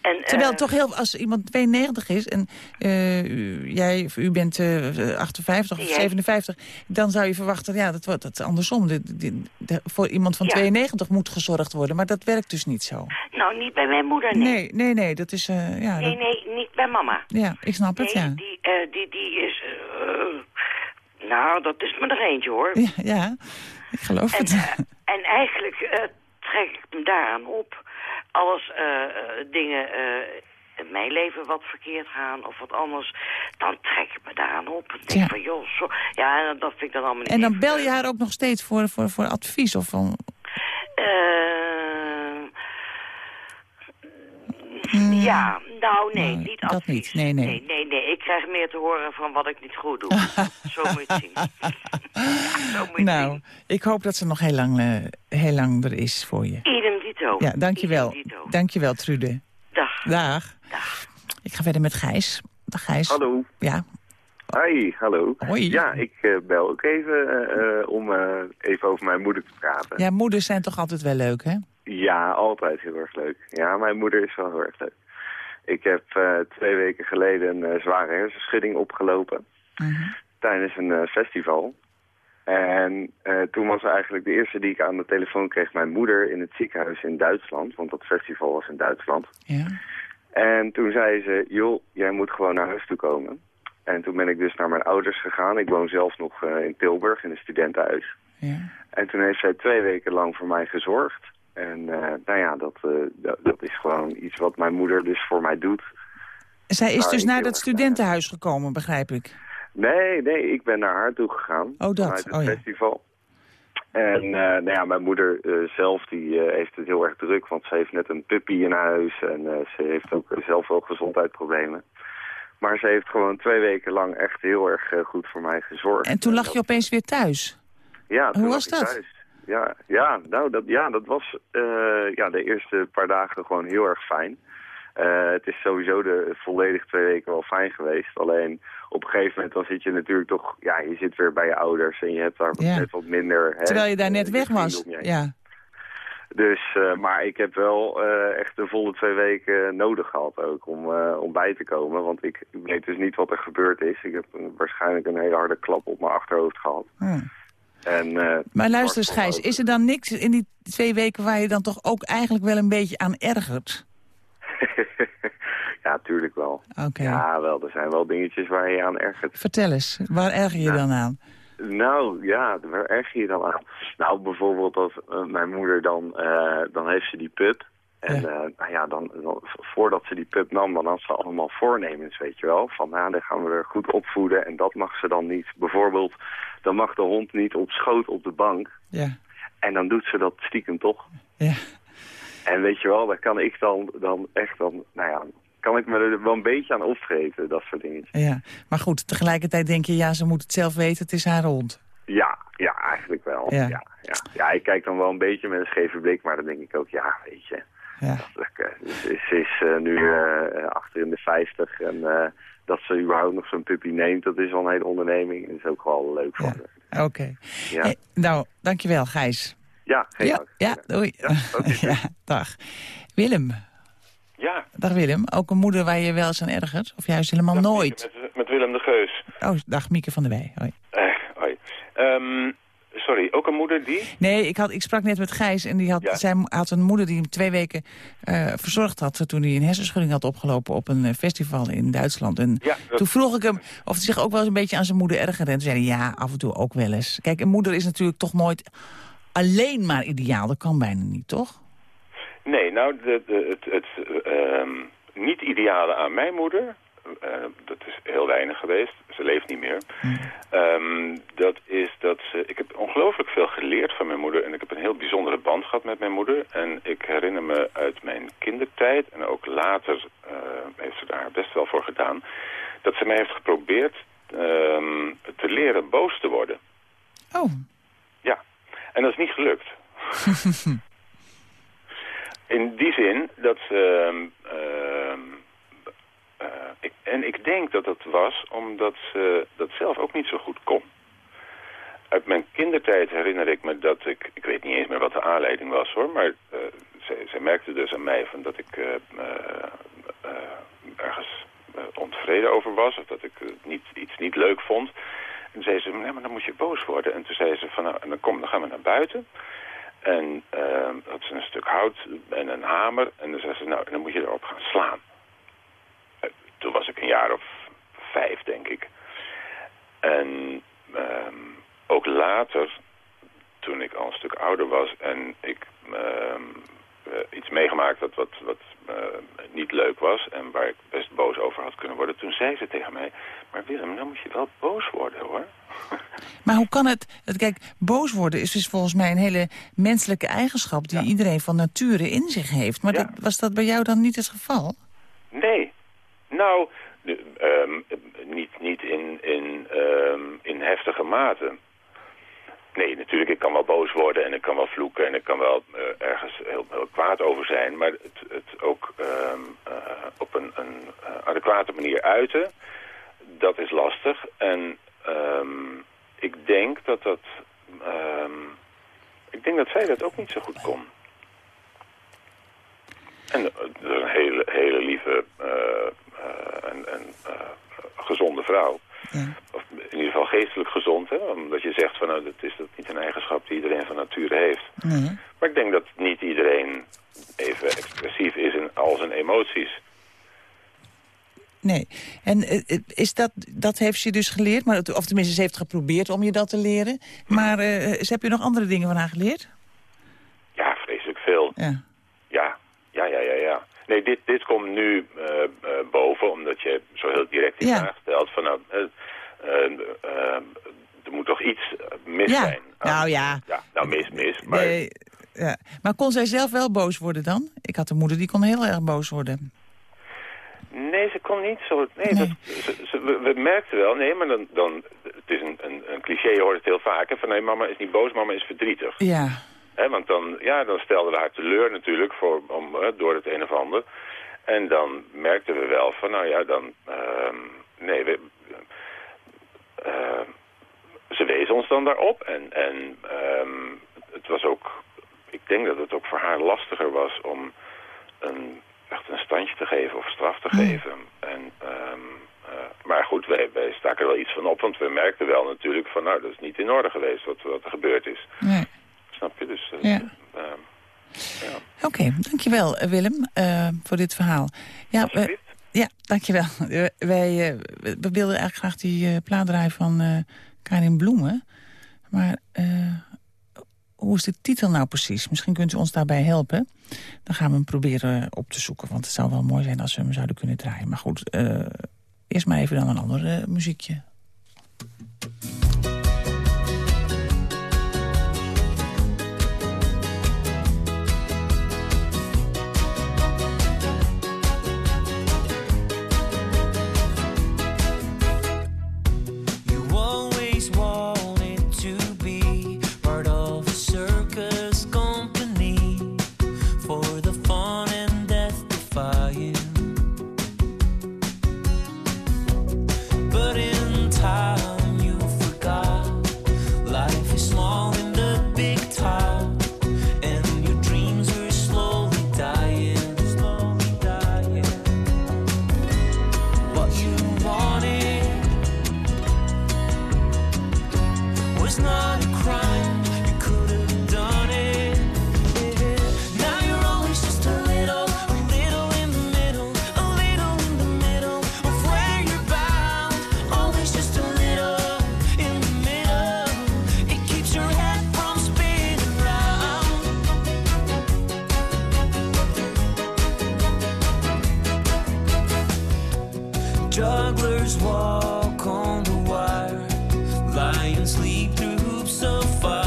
En, Terwijl eh, toch heel, als iemand 92 is en eh, jij, of u bent eh, 58 of Jij. 57, dan zou je verwachten, ja, dat wordt dat andersom. De, de- de- voor iemand van Ja. 92 moet gezorgd worden, maar dat werkt dus niet zo. Nou, niet bij mijn moeder, nee. Nee, nee, nee, dat is, ja, Nee, nee, niet bij mama. ja, ik snap Nee, het, ja. die, die, die is... nou, dat is me er eentje, hoor. Ja, ja, ik geloof En, het. en eigenlijk trek ik hem daaraan op. Als eh, eh, dingen eh, in mijn leven wat verkeerd gaan of wat anders, dan trek ik me daaraan op. En denk Ja. van, joh, zo, ja, dat vind ik dan allemaal niet En dan bel je haar ook nog steeds voor, voor, voor advies of van... Eh, Hmm. ja, nou nee, niet dat advies. niet. Nee, nee. nee, nee, nee. Ik krijg meer te horen van wat ik niet goed doe. Zo moet je het zien. Zo moet je Nou, zien. ik hoop dat ze nog heel lang, eh, heel lang er is voor je. Idem dito. Ja, dankjewel. Idem dito. Dankjewel, Trude. Dag. Dag. Dag. Ik ga verder met Gijs. Dag Gijs. Hallo. Ja. Hoi, hallo. Hoi. Ja, ik eh, bel ook even eh, om eh, even over mijn moeder te praten. Ja, moeders zijn toch altijd wel leuk, hè? Ja, altijd heel erg leuk. Ja, mijn moeder is wel heel erg leuk. Ik heb eh, twee weken geleden een eh, zware hersenschudding opgelopen tijdens een eh, festival. En toen was eigenlijk de eerste die ik aan de telefoon kreeg mijn moeder in het ziekenhuis in Duitsland. Want dat festival was in Duitsland. Ja. En toen zei ze, joh, jij moet gewoon naar huis toe komen. En toen ben ik dus naar mijn ouders gegaan. Ik woon zelf nog in Tilburg in een studentenhuis. Ja. En toen heeft zij twee weken lang voor mij gezorgd. En eh, nou ja, dat, eh, dat, dat is gewoon iets wat mijn moeder dus voor mij doet. Zij is dus naar dat studentenhuis gekomen, begrijp ik. Nee, nee, ik ben naar haar toe gegaan. Oh, dat. Vanuit het Oh, ja. festival. En eh, nou ja, mijn moeder zelf die, heeft het heel erg druk, want ze heeft net een puppy in huis en ze heeft ook zelf wel gezondheidsproblemen. Maar ze heeft gewoon twee weken lang echt heel erg goed voor mij gezorgd. En toen lag je opeens weer thuis. Ja, toen Hoe was dat? thuis. Ja, ja, nou, dat, ja, dat was eh, ja, de eerste paar dagen gewoon heel erg fijn. Eh, het is sowieso de volledig twee weken wel fijn geweest. Alleen op een gegeven moment dan zit je natuurlijk toch... Ja, je zit weer bij je ouders en je hebt daar Ja. net wat minder... hè, Terwijl je daar eh, net weg vrienden was. Ja. Dus, eh, maar ik heb wel eh, echt de volle twee weken nodig gehad ook om, eh, om bij te komen. Want ik, weet dus niet wat er gebeurd is. Ik heb waarschijnlijk een hele harde klap op mijn achterhoofd gehad. Hm. En, eh, Maar luister eens, Gijs, is er dan niks in die twee weken waar je dan toch ook eigenlijk wel een beetje aan ergert? ja, tuurlijk wel. Oké. Ja, wel. Er zijn wel dingetjes waar je je aan ergert. Vertel eens, waar erger je dan aan? Nou, ja, waar erger je dan aan? Nou, bijvoorbeeld als eh, mijn moeder dan, eh, dan heeft ze die pup. En eh, nou ja, dan, dan, voordat ze die pup nam, dan had ze allemaal voornemens, weet je wel. Van, nou, dan gaan we er goed opvoeden en dat mag ze dan niet. Bijvoorbeeld, dan mag de hond niet op schoot op de bank. Ja. En dan doet ze dat stiekem toch. Ja. En weet je wel, daar kan ik dan, dan echt dan, nou ja, kan ik me er wel een beetje aan opvreten, dat soort dingen. Ja, maar goed, tegelijkertijd denk je, ja, ze moet het zelf weten, het is haar hond. Ja, ja, eigenlijk wel. Ja. Ja. Ja, ja. ik kijk dan wel een beetje met een scheve blik, maar dan denk ik ook, ja, weet je. Ja. Eh, ze, is eh, nu eh, achter in de 50 en eh, dat ze überhaupt nog zo'n puppy neemt, dat is wel een hele onderneming. En dat is ook wel leuk voor haar. Oké. Ja. Hey, nou, dankjewel, Gijs. Ja, geen ja, dank. ja, doei. Ja, dag. Willem. Ja. Dag Willem. Ook een moeder waar je wel eens aan ergert? Of juist helemaal nooit? Met, met Willem de Geus. Oh, dag Mieke van der Wij. Hoi. Eh, hoi. Ehm, sorry, ook een moeder die? Nee, ik, had, ik sprak net met Gijs en die had, Ja. zij had een moeder die hem twee weken eh, verzorgd had... toen hij een hersenschudding had opgelopen op een eh, festival in Duitsland. En Ja, dat- toen vroeg ik hem of hij zich ook wel eens een beetje aan zijn moeder ergerde. En toen zei hij, ja, af en toe ook wel eens. Kijk, een moeder is natuurlijk toch nooit alleen maar ideaal. Dat kan bijna niet, toch? Nee, nou, de, de, het, het ehm, niet ideale aan mijn moeder, eh, dat is heel weinig geweest, ze leeft niet meer. Ehm, dat is dat ze, ik heb ongelooflijk veel geleerd van mijn moeder en ik heb een heel bijzondere band gehad met mijn moeder. En ik herinner me uit mijn kindertijd en ook later eh, heeft ze daar best wel voor gedaan, dat ze mij heeft geprobeerd ehm, te leren boos te worden. Oh. Ja, en dat is niet gelukt. In die zin dat ze... ehm, eh, ik, en ik denk dat dat was omdat ze dat zelf ook niet zo goed kon. Uit mijn kindertijd herinner ik me dat ik... Ik weet niet eens meer wat de aanleiding was hoor, maar eh, zij, zij merkte dus aan mij van dat ik eh, eh, eh, ergens eh, ontevreden over was. Of dat ik eh, niet, iets niet leuk vond. En zei ze, nee, maar dan moet je boos worden. En toen zei ze van, nou, dan, kom, dan gaan we naar buiten. En uh, had ze een stuk hout en een hamer. En dan zei ze, nou, dan moet je erop gaan slaan. Toen was ik een jaar of vijf, denk ik. En ehm, ook later, toen ik al een stuk ouder was en ik ehm, eh, iets meegemaakt had wat, wat eh, niet leuk was en waar ik best boos over had kunnen worden, toen zei ze tegen mij, maar Willem, dan moet je wel boos worden hoor. Maar hoe kan het... Kijk, boos worden is dus volgens mij een hele menselijke eigenschap... die iedereen van nature in zich heeft. Maar Ja. dat, was dat bij jou dan niet het geval? Nee, natuurlijk, ik kan wel boos worden en ik kan wel vloeken en ik kan wel eh, ergens heel, heel kwaad over zijn. Maar het, het ook, ehm, eh, op een, een adequate manier uiten, dat is lastig. En ehm, ik denk dat dat... ehm, ik denk dat zij dat ook niet zo goed kon. En dat is een hele, hele lieve eh, eh, en, eh, gezonde vrouw. Of in ieder geval geestelijk gezond, hè? omdat je zegt van nou, dat is dat niet een eigenschap die iedereen van nature heeft. Nee. Maar ik denk dat niet iedereen even expressief is in al zijn emoties. Nee. En eh, eh, is dat, dat heeft ze dus geleerd, maar, of tenminste ze heeft geprobeerd om je dat te leren. Maar eh, ze heb je nog andere dingen van haar geleerd? Ja, vreselijk veel. Ja. Nee, dit, dit komt nu eh, eh, boven, omdat je zo heel direct die Ja. vraag stelt van nou, eh, er moet toch iets mis Ja. zijn. Nou ja. Ja, nou mis, mis. Maar Nee, ja. Maar kon zij zelf wel boos worden dan? Ik had een moeder die kon heel erg boos worden. nee, ze kon niet zo... Nee, Dat, ze, ze- we, we merkten wel, nee, maar dan... dan het is een, een, een cliché, je hoort het heel vaak, hè, van nee, mama is niet boos, mama is verdrietig. Ja. Want dan, ja, dan stelde we haar teleur natuurlijk voor, om, door het een of ander. En dan merkten we wel van, nou ja, dan... ehm, nee, we, ehm, ze wezen ons dan daarop. En, en ehm, het was ook... Ik denk dat het ook voor haar lastiger was om een, echt een standje te geven of straf te geven. En, ehm, eh, maar goed, wij, wij staken er wel iets van op, want we merkten wel natuurlijk van... nou, dat is niet in orde geweest wat, wat er gebeurd is. Nee. Dus... Ja. ehm, Oké, dankjewel eh, Willem eh, voor dit verhaal. Ja, we, ja dankjewel. Wij, eh, we wilden eigenlijk graag die plaat draaien van Karin Bloemen. Maar hoe is de titel nou precies? Misschien kunt u ons daarbij helpen. Dan gaan we hem proberen op te zoeken. Want het zou wel mooi zijn als we hem zouden kunnen draaien. Maar goed, eerst maar even dan een ander muziekje. try and sleep through hoops so far.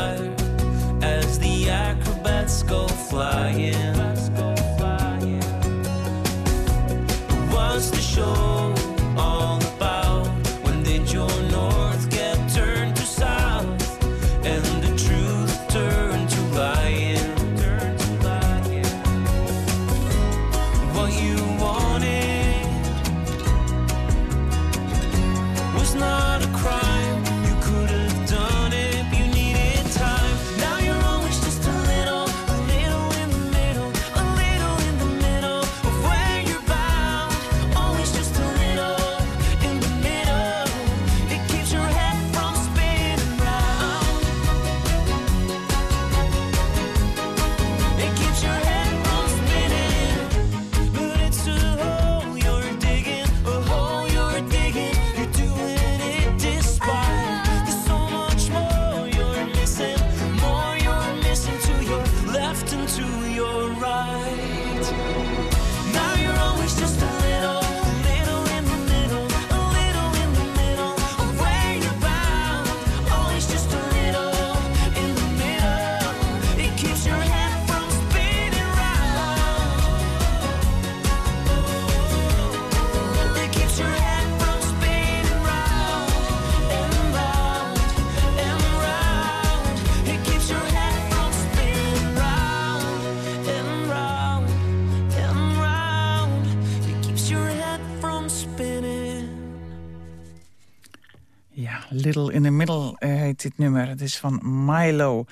Heet dit nummer. Het is van Milo.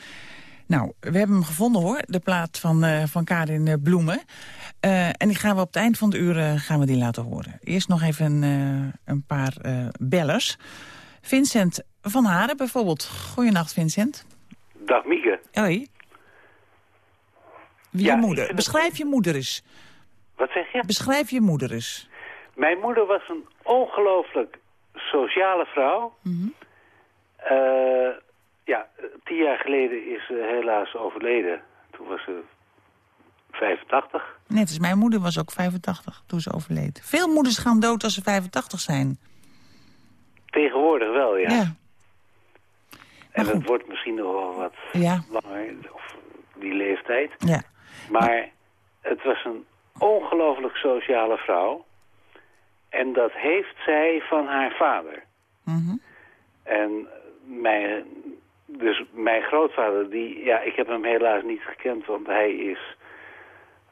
Nou, we hebben hem gevonden hoor, de plaat van, eh, van Karin eh, Bloemen. Eh, en die gaan we op het eind van de uur gaan we die laten horen. Eerst nog even een paar bellers. Vincent van Haren bijvoorbeeld. Goeienacht Vincent. Dag Mieke. Hoi. Wie Ja, je moeder. Beschrijf je moeder eens. Wat zeg je? Beschrijf je moeder eens. Mijn moeder was een ongelooflijk sociale vrouw. Eh, ja, tien jaar geleden is ze helaas overleden. Toen was ze 85. Net als mijn moeder was ook 85 toen ze overleed. Veel moeders gaan dood als ze 85 zijn. Tegenwoordig wel, ja. Ja. en dat wordt misschien nog wel wat Ja. langer, of die leeftijd. Ja. Maar het was een ongelooflijk sociale vrouw. En dat heeft zij van haar vader. Mhm. En mijn, dus mijn grootvader, die, ja, ik heb hem helaas niet gekend, want hij is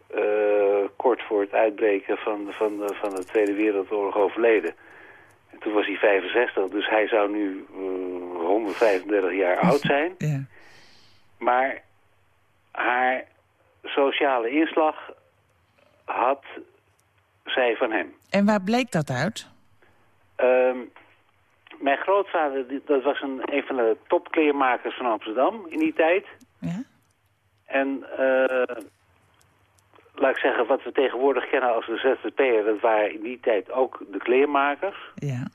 eh, kort voor het uitbreken van, de- van, de, van de Tweede Wereldoorlog overleden. En toen was hij 65, dus hij zou nu eh, 135 jaar oud zijn. Ja. Maar haar sociale inslag had zij van hem. En waar bleek dat uit? Ehm, mijn grootvader, dat was een, een van de topkleermakers van Amsterdam in die tijd. Ja? En eh, laat ik zeggen, wat we tegenwoordig kennen als de ZZP'er, dat waren in die tijd ook de kleermakers. Ja.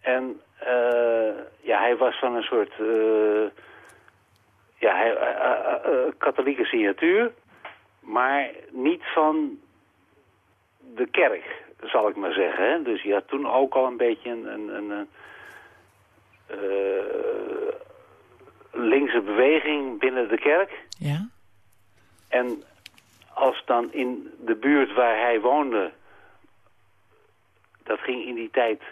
En eh, ja, hij was van een soort eh, ja, hij, katholieke signatuur, maar niet van de kerk, zal ik maar zeggen. Hè? Dus je had toen ook al een beetje een, een, een, eh, linkse beweging binnen de kerk. Ja. En als dan in de buurt waar hij woonde, dat ging in die tijd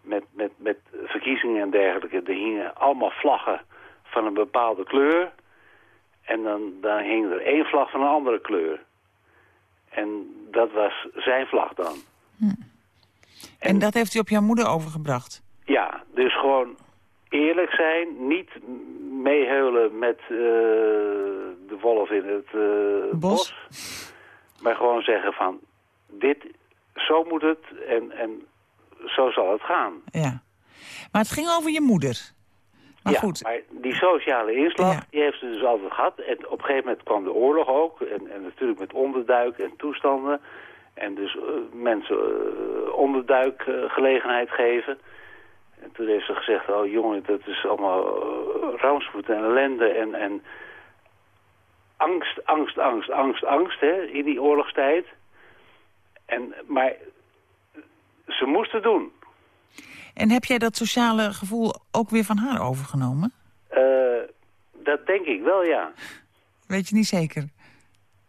met, met, met verkiezingen en dergelijke, er hingen allemaal vlaggen van een bepaalde kleur. En dan, dan hing er één vlag van een andere kleur. En dat was zijn vlag dan. En dat heeft u op jouw moeder overgebracht? Ja, dus gewoon eerlijk zijn, niet meeheulen met eh, de wolf in het eh, bos. Maar gewoon zeggen van, dit, zo moet het en, en zo zal het gaan. Ja. Maar het ging over je moeder. Maar ja, goed. maar die sociale inslag, die heeft ze dus altijd gehad. En op een gegeven moment kwam de oorlog ook. En, en natuurlijk met onderduik en toestanden. En dus eh, mensen eh, onderduikgelegenheid geven. En toen heeft ze gezegd, oh jongen, dat is allemaal uh, en ellende. En, en angst, angst, angst, angst, angst hè, in die oorlogstijd. En, maar ze moesten doen. En heb jij dat sociale gevoel ook weer van haar overgenomen? Eh, dat denk ik wel, ja. Weet je niet zeker?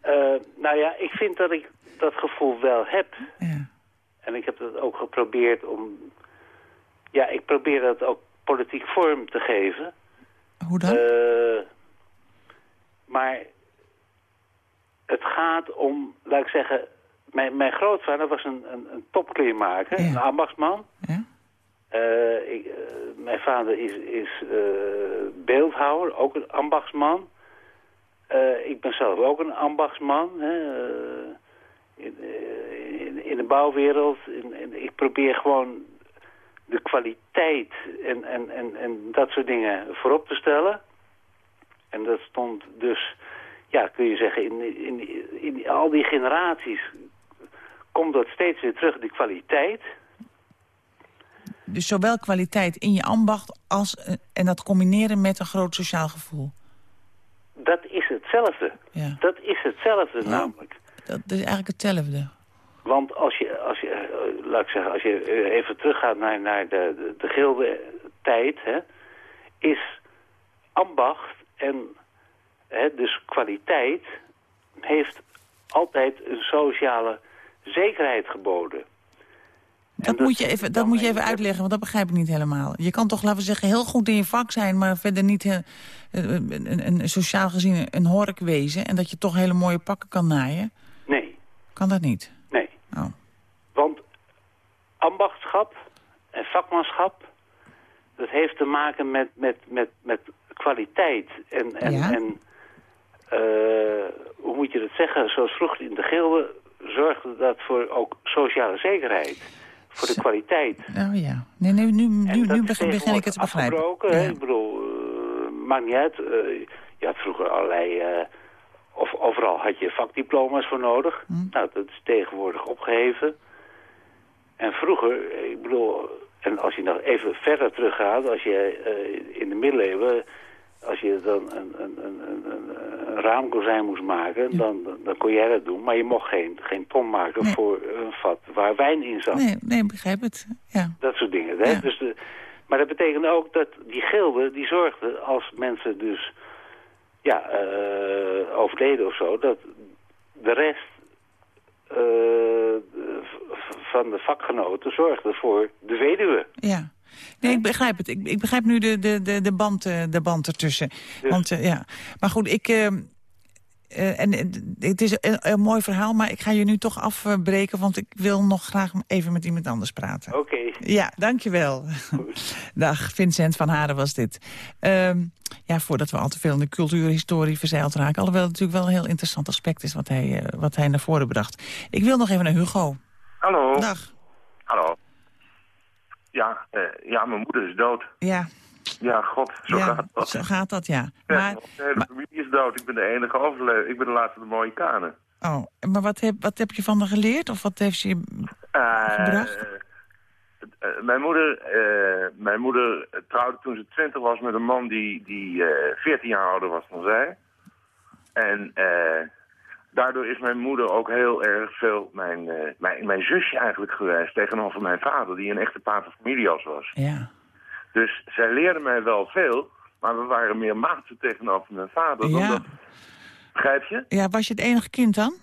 Eh, nou ja, ik vind dat ik dat gevoel wel heb. Ja. En ik heb dat ook geprobeerd om... Ja, ik probeer dat ook politiek vorm te geven. Hoe dan? Eh, maar het gaat om, laat ik zeggen... Mijn, mijn grootvader was een, een, een topkleermaker, een ambachtsman. Ja. Eh, eh, mijn vader is, is eh, beeldhouwer, ook een ambachtsman. Ik ben zelf ook een ambachtsman. Hè, in, in, in de bouwwereld. Ik probeer gewoon de kwaliteit en, en, en, en dat soort dingen voorop te stellen. En dat stond dus, ja, kun je zeggen, in, in, in al die generaties komt dat steeds weer terug, die kwaliteit. Dus zowel kwaliteit in je ambacht als, eh, en dat combineren met een groot sociaal gevoel. Dat is hetzelfde. Ja. Dat is hetzelfde namelijk. Dat is eigenlijk hetzelfde. Want als je, als je eh, laat ik zeggen, als je eh, even teruggaat naar, naar de, de, de gilde tijd, hè, is ambacht en hè, dus kwaliteit heeft altijd een sociale zekerheid geboden. Dat, moet je even, dat moet je even uitleggen, want dat begrijp ik niet helemaal. Je kan toch, laten we zeggen, heel goed in je vak zijn... maar verder niet eh, een, een, een sociaal gezien een hork wezen... en dat je toch hele mooie pakken kan naaien. Nee, Kan dat niet? nee. Oh. Want ambachtschap en vakmanschap, dat heeft te maken met, met, met, met kwaliteit. En, en, Ja. en eh, hoe moet je dat zeggen? Zoals vroeger in de gilde zorgde dat voor ook sociale zekerheid. Voor de kwaliteit. Oh ja. Nee, nee, nu, nu, nu begin, ik het te begrijpen. Afgebroken, hè? Ik bedoel, eh, maakt niet uit. eh, je had vroeger allerlei... eh, of overal had je vakdiploma's voor nodig. Nou, dat is tegenwoordig opgeheven. En vroeger, ik bedoel... En als je nog even verder teruggaat, als je in de middeleeuwen... Als je dan een, een, een, een, een- raamkozijn moest maken, dan, dan, dan kon jij dat doen. Maar je mocht geen, geen ton maken voor een vat waar wijn in zat. Nee, nee, ik begrijp het. Ja. Dat soort dingen. Hè? Dus de, maar dat betekent ook dat die gilden, die zorgden als mensen dus ja, eh, overleden of zo, dat de rest eh, van de vakgenoten zorgde voor de weduwe. Ja. Nee, ik begrijp het. Ik, ik begrijp nu de, de, de, de, band, eh, de band ertussen. Want, eh, ja. Maar goed, ik... eh, en het is een, een mooi verhaal, maar ik ga je nu toch afbreken... want ik wil nog graag even met iemand anders praten. Oké. Ja, dankjewel. Dag, Vincent van Haren was dit. Ehm, ja, voordat we al te veel in de cultuurhistorie verzeild raken... alhoewel het natuurlijk wel een heel interessant aspect is wat hij, wat hij naar voren bracht. Ik wil nog even naar Hugo. Hallo. Dag. Hallo. Ja, eh, ja, mijn moeder is dood. Ja, Ja, god, zo ja gaat dat. zo gaat dat, ja. Ja, Maar, de hele familie is dood. Ik ben de enige overlever. Ik ben de laatste de Mohikanen. oh, maar wat, heb, wat heb je van haar geleerd? Of wat heeft ze je... Eh, Gebracht? eh, mijn moeder, mijn moeder trouwde toen ze twintig was met een man die, die eh 14 jaar ouder was dan zij. En eh, daardoor is mijn moeder ook heel erg veel mijn, eh, mijn, mijn zusje eigenlijk geweest tegenover mijn vader, die een echte paterfamilias was. Ja. Dus zij leerde mij wel veel, maar we waren meer maten tegenover mijn vader. dan Ja. dat- Begrijp je? ja, was je het enige kind dan?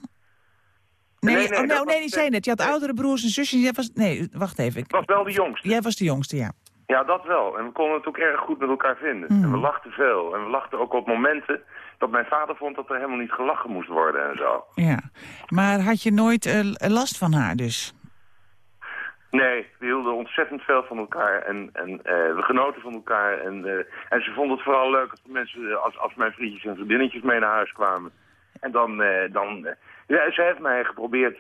Nee, Nee, nee, oh, nee, oh, was- die zei net. Je had oudere broers en zusjes. Jij was, nee, wacht even. Ik Ik was wel de jongste. Jij was de jongste, ja. Ja, dat wel. En we konden het ook erg goed met elkaar vinden. Hmm. En we lachten veel. En we lachten ook op momenten dat mijn vader vond dat er helemaal niet gelachen moest worden en zo. ja. Maar had je nooit eh, last van haar dus? Nee, we hielden ontzettend veel van elkaar en, en eh, we genoten van elkaar. En, eh, en ze vonden het vooral leuk als, mensen, als, als mijn vriendjes en vriendinnetjes mee naar huis kwamen. En dan, dan ja, ze heeft mij geprobeerd,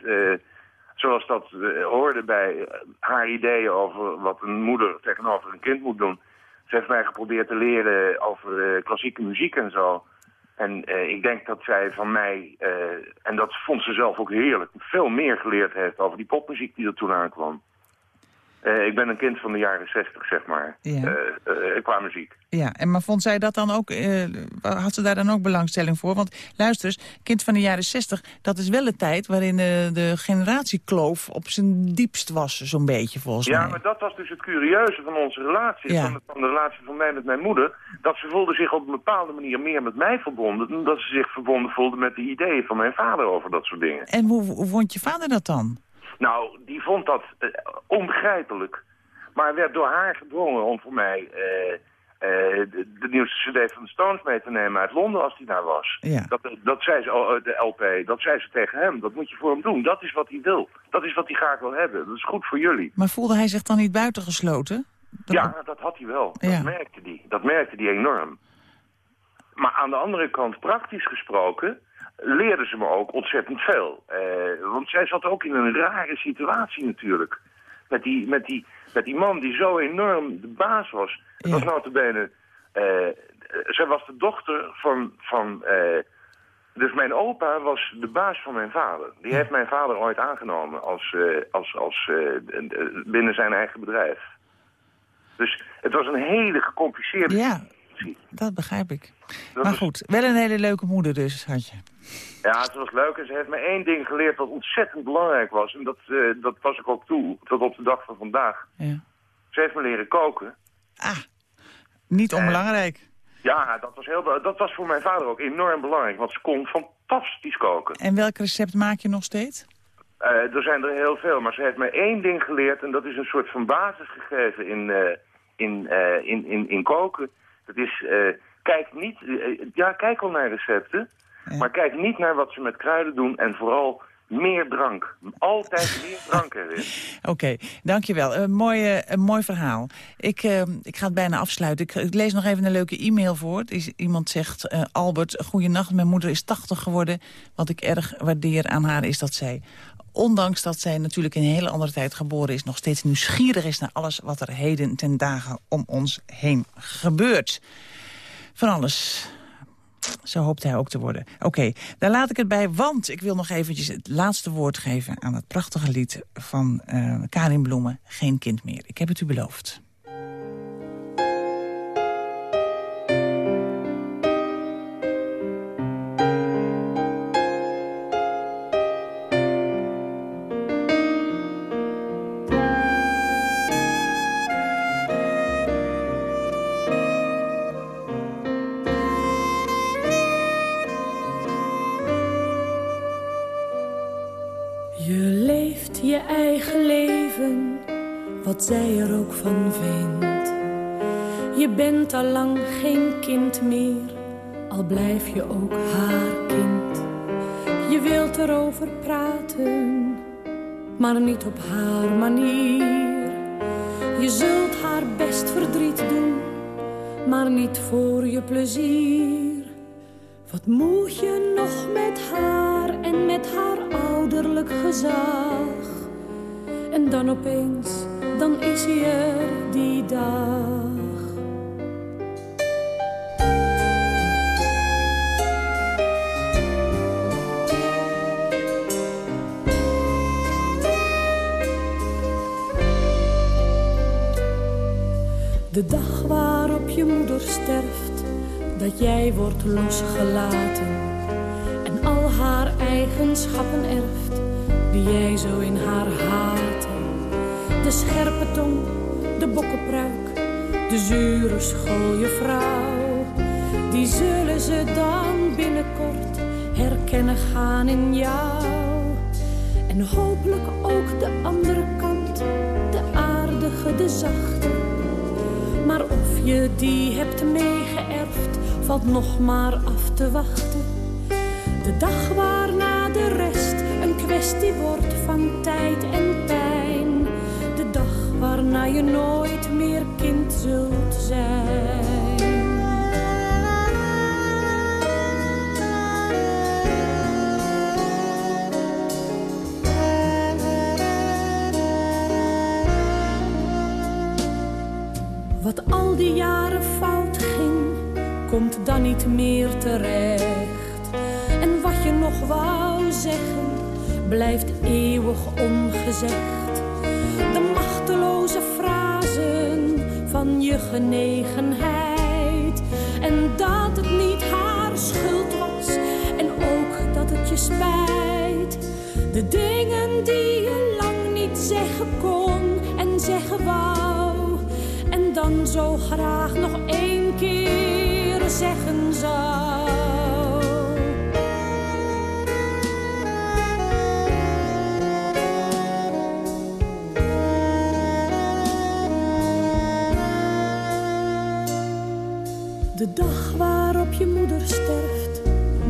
zoals dat hoorde bij haar ideeën over wat een moeder tegenover een kind moet doen. Ze heeft mij geprobeerd te leren over klassieke muziek en zo. En eh, ik denk dat zij van mij, eh, en dat vond ze zelf ook heerlijk, veel meer geleerd heeft over die popmuziek die er toen aankwam. Eh, ik ben een kind van de jaren zestig, zeg maar, Ja. eh, eh, qua muziek. Ja, en maar vond zij dat dan ook, had ze daar dan ook belangstelling voor? Want luister eens, kind van de jaren zestig, dat is wel een tijd waarin de generatiekloof op zijn diepst was, zo'n beetje volgens Ja, mij. maar dat was dus het curieuze van onze relatie, Ja. van, de, van de relatie van mij met mijn moeder. Dat ze voelde zich op een bepaalde manier meer met mij verbonden, dan dat ze zich verbonden voelde met de ideeën van mijn vader over dat soort dingen. En hoe, hoe vond je vader dat dan? Nou, die vond dat eh, onbegrijpelijk. Maar werd door haar gedwongen om voor mij eh, eh, de, de nieuwste cd van de Stones mee te nemen uit Londen als hij daar was. Ja. Dat, dat zei ze, oh, de LP, dat zei ze tegen hem. Dat moet je voor hem doen. Dat is wat hij wil. Dat is wat hij graag wil hebben. Dat is goed voor jullie. Maar voelde hij zich dan niet buitengesloten? Ja, dat had hij wel. Ja. Dat merkte hij. Dat merkte hij enorm. Maar aan de andere kant, praktisch gesproken, leerde ze me ook ontzettend veel. Eh, want zij zat ook in een rare situatie natuurlijk. Met die, met die, met die man die zo enorm de baas was. Het was notabene... eh zij was de dochter van... van eh, dus mijn opa was de baas van mijn vader. Die heeft mijn vader ooit aangenomen als, als, als, binnen zijn eigen bedrijf. Dus het was een hele gecompliceerde Ja, dat begrijp ik. Dat maar goed, wel een hele leuke moeder dus, had je. Ja, het was leuk en ze heeft me één ding geleerd wat ontzettend belangrijk was. En dat, eh, dat pas ik ook toe, tot op de dag van vandaag. Ja. Ze heeft me leren koken. Niet onbelangrijk. Ja, dat was, heel, dat was voor mijn vader ook enorm belangrijk, want ze kon fantastisch koken. En welk recept maak je nog steeds? Eh, er zijn er heel veel, maar ze heeft me één ding geleerd en dat is een soort van basis gegeven in, eh, in, in, in, in koken. Dat is, eh, kijk niet, eh, ja, kijk wel naar recepten, maar kijk niet naar wat ze met kruiden doen en vooral meer drank. Altijd meer drank erin. Oké, dankjewel. Een mooi, eh, een mooi verhaal. Ik, eh, ik ga het bijna afsluiten. Ik, ik lees nog even een leuke e-mail voor. Is- Iemand zegt, eh, Albert, goeienacht, mijn moeder is 80 geworden. Wat ik erg waardeer aan haar is dat zij... ondanks dat zij natuurlijk in een hele andere tijd geboren is... nog steeds nieuwsgierig is naar alles wat er heden ten dagen om ons heen gebeurt. Van alles. Zo hoopt hij ook te worden. Oké, daar laat ik het bij, want ik wil nog eventjes het laatste woord geven... aan het prachtige lied van eh, Karin Bloemen, Geen kind meer. Ik heb het u beloofd. Je leeft je eigen leven, wat zij er ook van vindt. Je bent al lang geen kind meer, al blijf je ook haar kind. Je wilt erover praten, maar niet op haar manier. Je zult haar best verdriet doen, maar niet voor je plezier. Wat moet je nog met haar en met haar ouderlijk gezag? En dan opeens, dan is hij er die dag. De dag waarop je moeder sterft, dat jij wordt losgelaten en al haar eigenschappen erft die jij zo in haar haatte. De scherpe tong, de bokkenpruik, de zure schooljuffrouw, die zullen ze dan binnenkort herkennen gaan in jou. En hopelijk ook de andere kant, de aardige, de zachte. Maar of je die hebt meegeërfd, valt nog maar af te wachten. De dag waarna de rest een kwestie wordt van tijd en pijn. De dag waarna je nooit meer kind zult zijn. Wat al die jaren niet meer terecht. En wat je nog wou zeggen, blijft eeuwig ongezegd. De machteloze frasen van je genegenheid. En dat het niet haar schuld was, en ook dat het je spijt. De dingen die je lang niet zeggen kon en zeggen wou. En dan zo graag nog één je moeder sterft,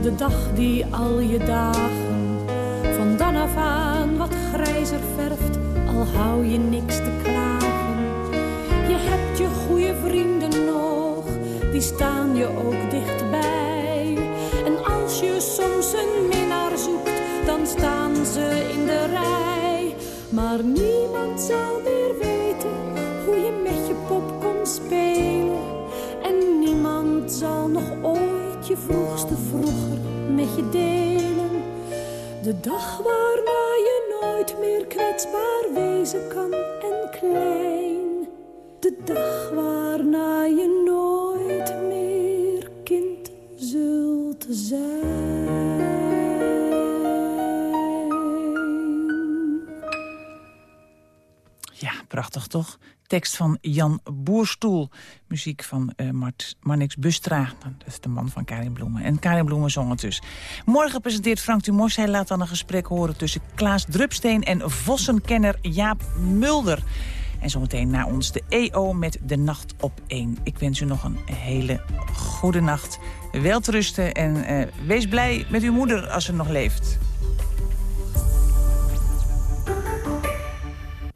de dag die al je dagen van dan af aan wat grijzer verft, al hou je niks te klagen. Je hebt je goede vrienden nog, die staan je ook dichtbij. En als je soms een minnaar zoekt, dan staan ze in de rij. Maar niemand zal meer weten hoe je met je pop kon spelen. Zal nog ooit je vroegste vroeger met je delen. De dag waarna je nooit meer kwetsbaar wezen kan en klein. De dag waarna je nooit meer kind zult zijn. Ja, prachtig toch? Tekst van Jan Boerstoel. Muziek van eh Mart, Marnix Bustra. Dat is de man van Karin Bloemen. En Karin Bloemen zong het dus. Morgen presenteert Frank Dumos. Hij laat dan een gesprek horen tussen Klaas Drupsteen en vossenkenner Jaap Mulder. En zometeen na ons de EO met De Nacht op 1. Ik wens u nog een hele goede nacht. Welterusten en eh, wees blij met uw moeder als ze nog leeft.